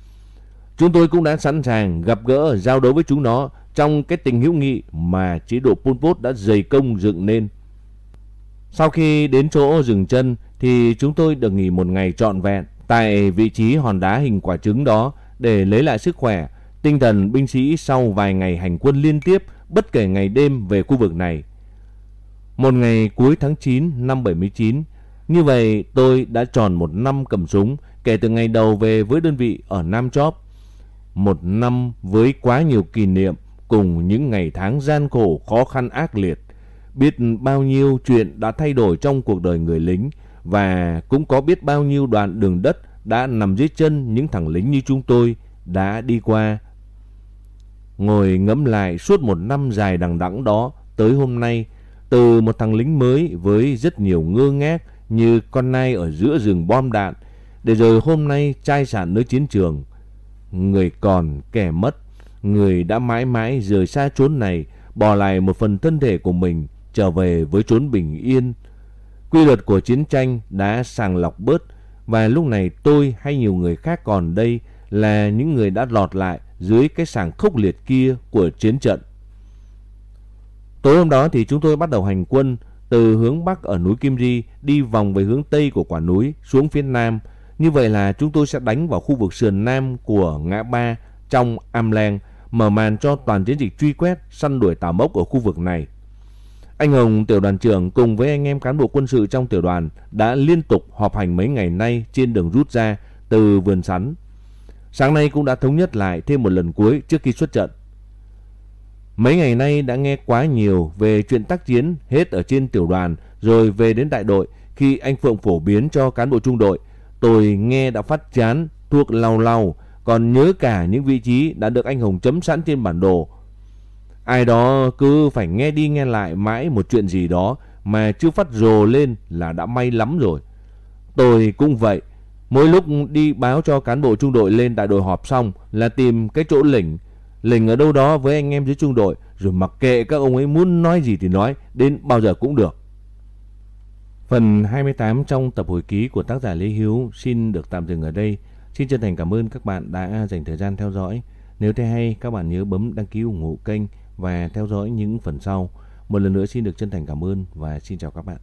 Chúng tôi cũng đã sẵn sàng gặp gỡ giao đấu với chúng nó trong cái tình hữu nghị mà chế độ Pol Pot đã dày công dựng nên. Sau khi đến chỗ dừng chân thì chúng tôi được nghỉ một ngày trọn vẹn tại vị trí hòn đá hình quả trứng đó để lấy lại sức khỏe, tinh thần binh sĩ sau vài ngày hành quân liên tiếp bất kể ngày đêm về khu vực này. Một ngày cuối tháng 9 năm 79, như vậy tôi đã tròn một năm cầm súng kể từ ngày đầu về với đơn vị ở Nam Chóp. Một năm với quá nhiều kỷ niệm cùng những ngày tháng gian khổ khó khăn ác liệt. Biết bao nhiêu chuyện đã thay đổi trong cuộc đời người lính và cũng có biết bao nhiêu đoạn đường đất đã nằm dưới chân những thằng lính như chúng tôi đã đi qua. Ngồi ngẫm lại suốt một năm dài đằng đẵng đó tới hôm nay, từ một thằng lính mới với rất nhiều ngơ ngác như con nai ở giữa rừng bom đạn, để rồi hôm nay trai sản nơi chiến trường. Người còn kẻ mất, người đã mãi mãi rời xa chốn này, bỏ lại một phần thân thể của mình trở về với chốn bình yên. Quy luật của chiến tranh đã sàng lọc bớt và lúc này tôi hay nhiều người khác còn đây là những người đã lọt lại dưới cái sàng khốc liệt kia của chiến trận. Tối hôm đó thì chúng tôi bắt đầu hành quân từ hướng Bắc ở núi Kim Ri đi vòng về hướng Tây của quả núi xuống phía Nam. Như vậy là chúng tôi sẽ đánh vào khu vực sườn Nam của ngã ba trong Amlang, mở màn cho toàn chiến dịch truy quét, săn đuổi tà mốc ở khu vực này. Anh Hồng, tiểu đoàn trưởng cùng với anh em cán bộ quân sự trong tiểu đoàn đã liên tục họp hành mấy ngày nay trên đường rút ra từ vườn sắn. Sáng nay cũng đã thống nhất lại thêm một lần cuối trước khi xuất trận. Mấy ngày nay đã nghe quá nhiều về chuyện tác chiến hết ở trên tiểu đoàn rồi về đến đại đội khi anh Phượng phổ biến cho cán bộ trung đội. Tôi nghe đã phát chán, thuộc lau lau, còn nhớ cả những vị trí đã được anh Hồng chấm sẵn trên bản đồ. Ai đó cứ phải nghe đi nghe lại mãi một chuyện gì đó mà chưa phát rồ lên là đã may lắm rồi. Tôi cũng vậy. Mỗi lúc đi báo cho cán bộ trung đội lên đại đội họp xong là tìm cái chỗ lỉnh lình ở đâu đó với anh em dưới trung đội rồi mặc kệ các ông ấy muốn nói gì thì nói đến bao giờ cũng được. Phần 28 trong tập hồi ký của tác giả Lê Hiếu xin được tạm dừng ở đây. Xin chân thành cảm ơn các bạn đã dành thời gian theo dõi. Nếu thấy hay, các bạn nhớ bấm đăng ký ủng hộ kênh và theo dõi những phần sau. Một lần nữa xin được chân thành cảm ơn và xin chào các bạn.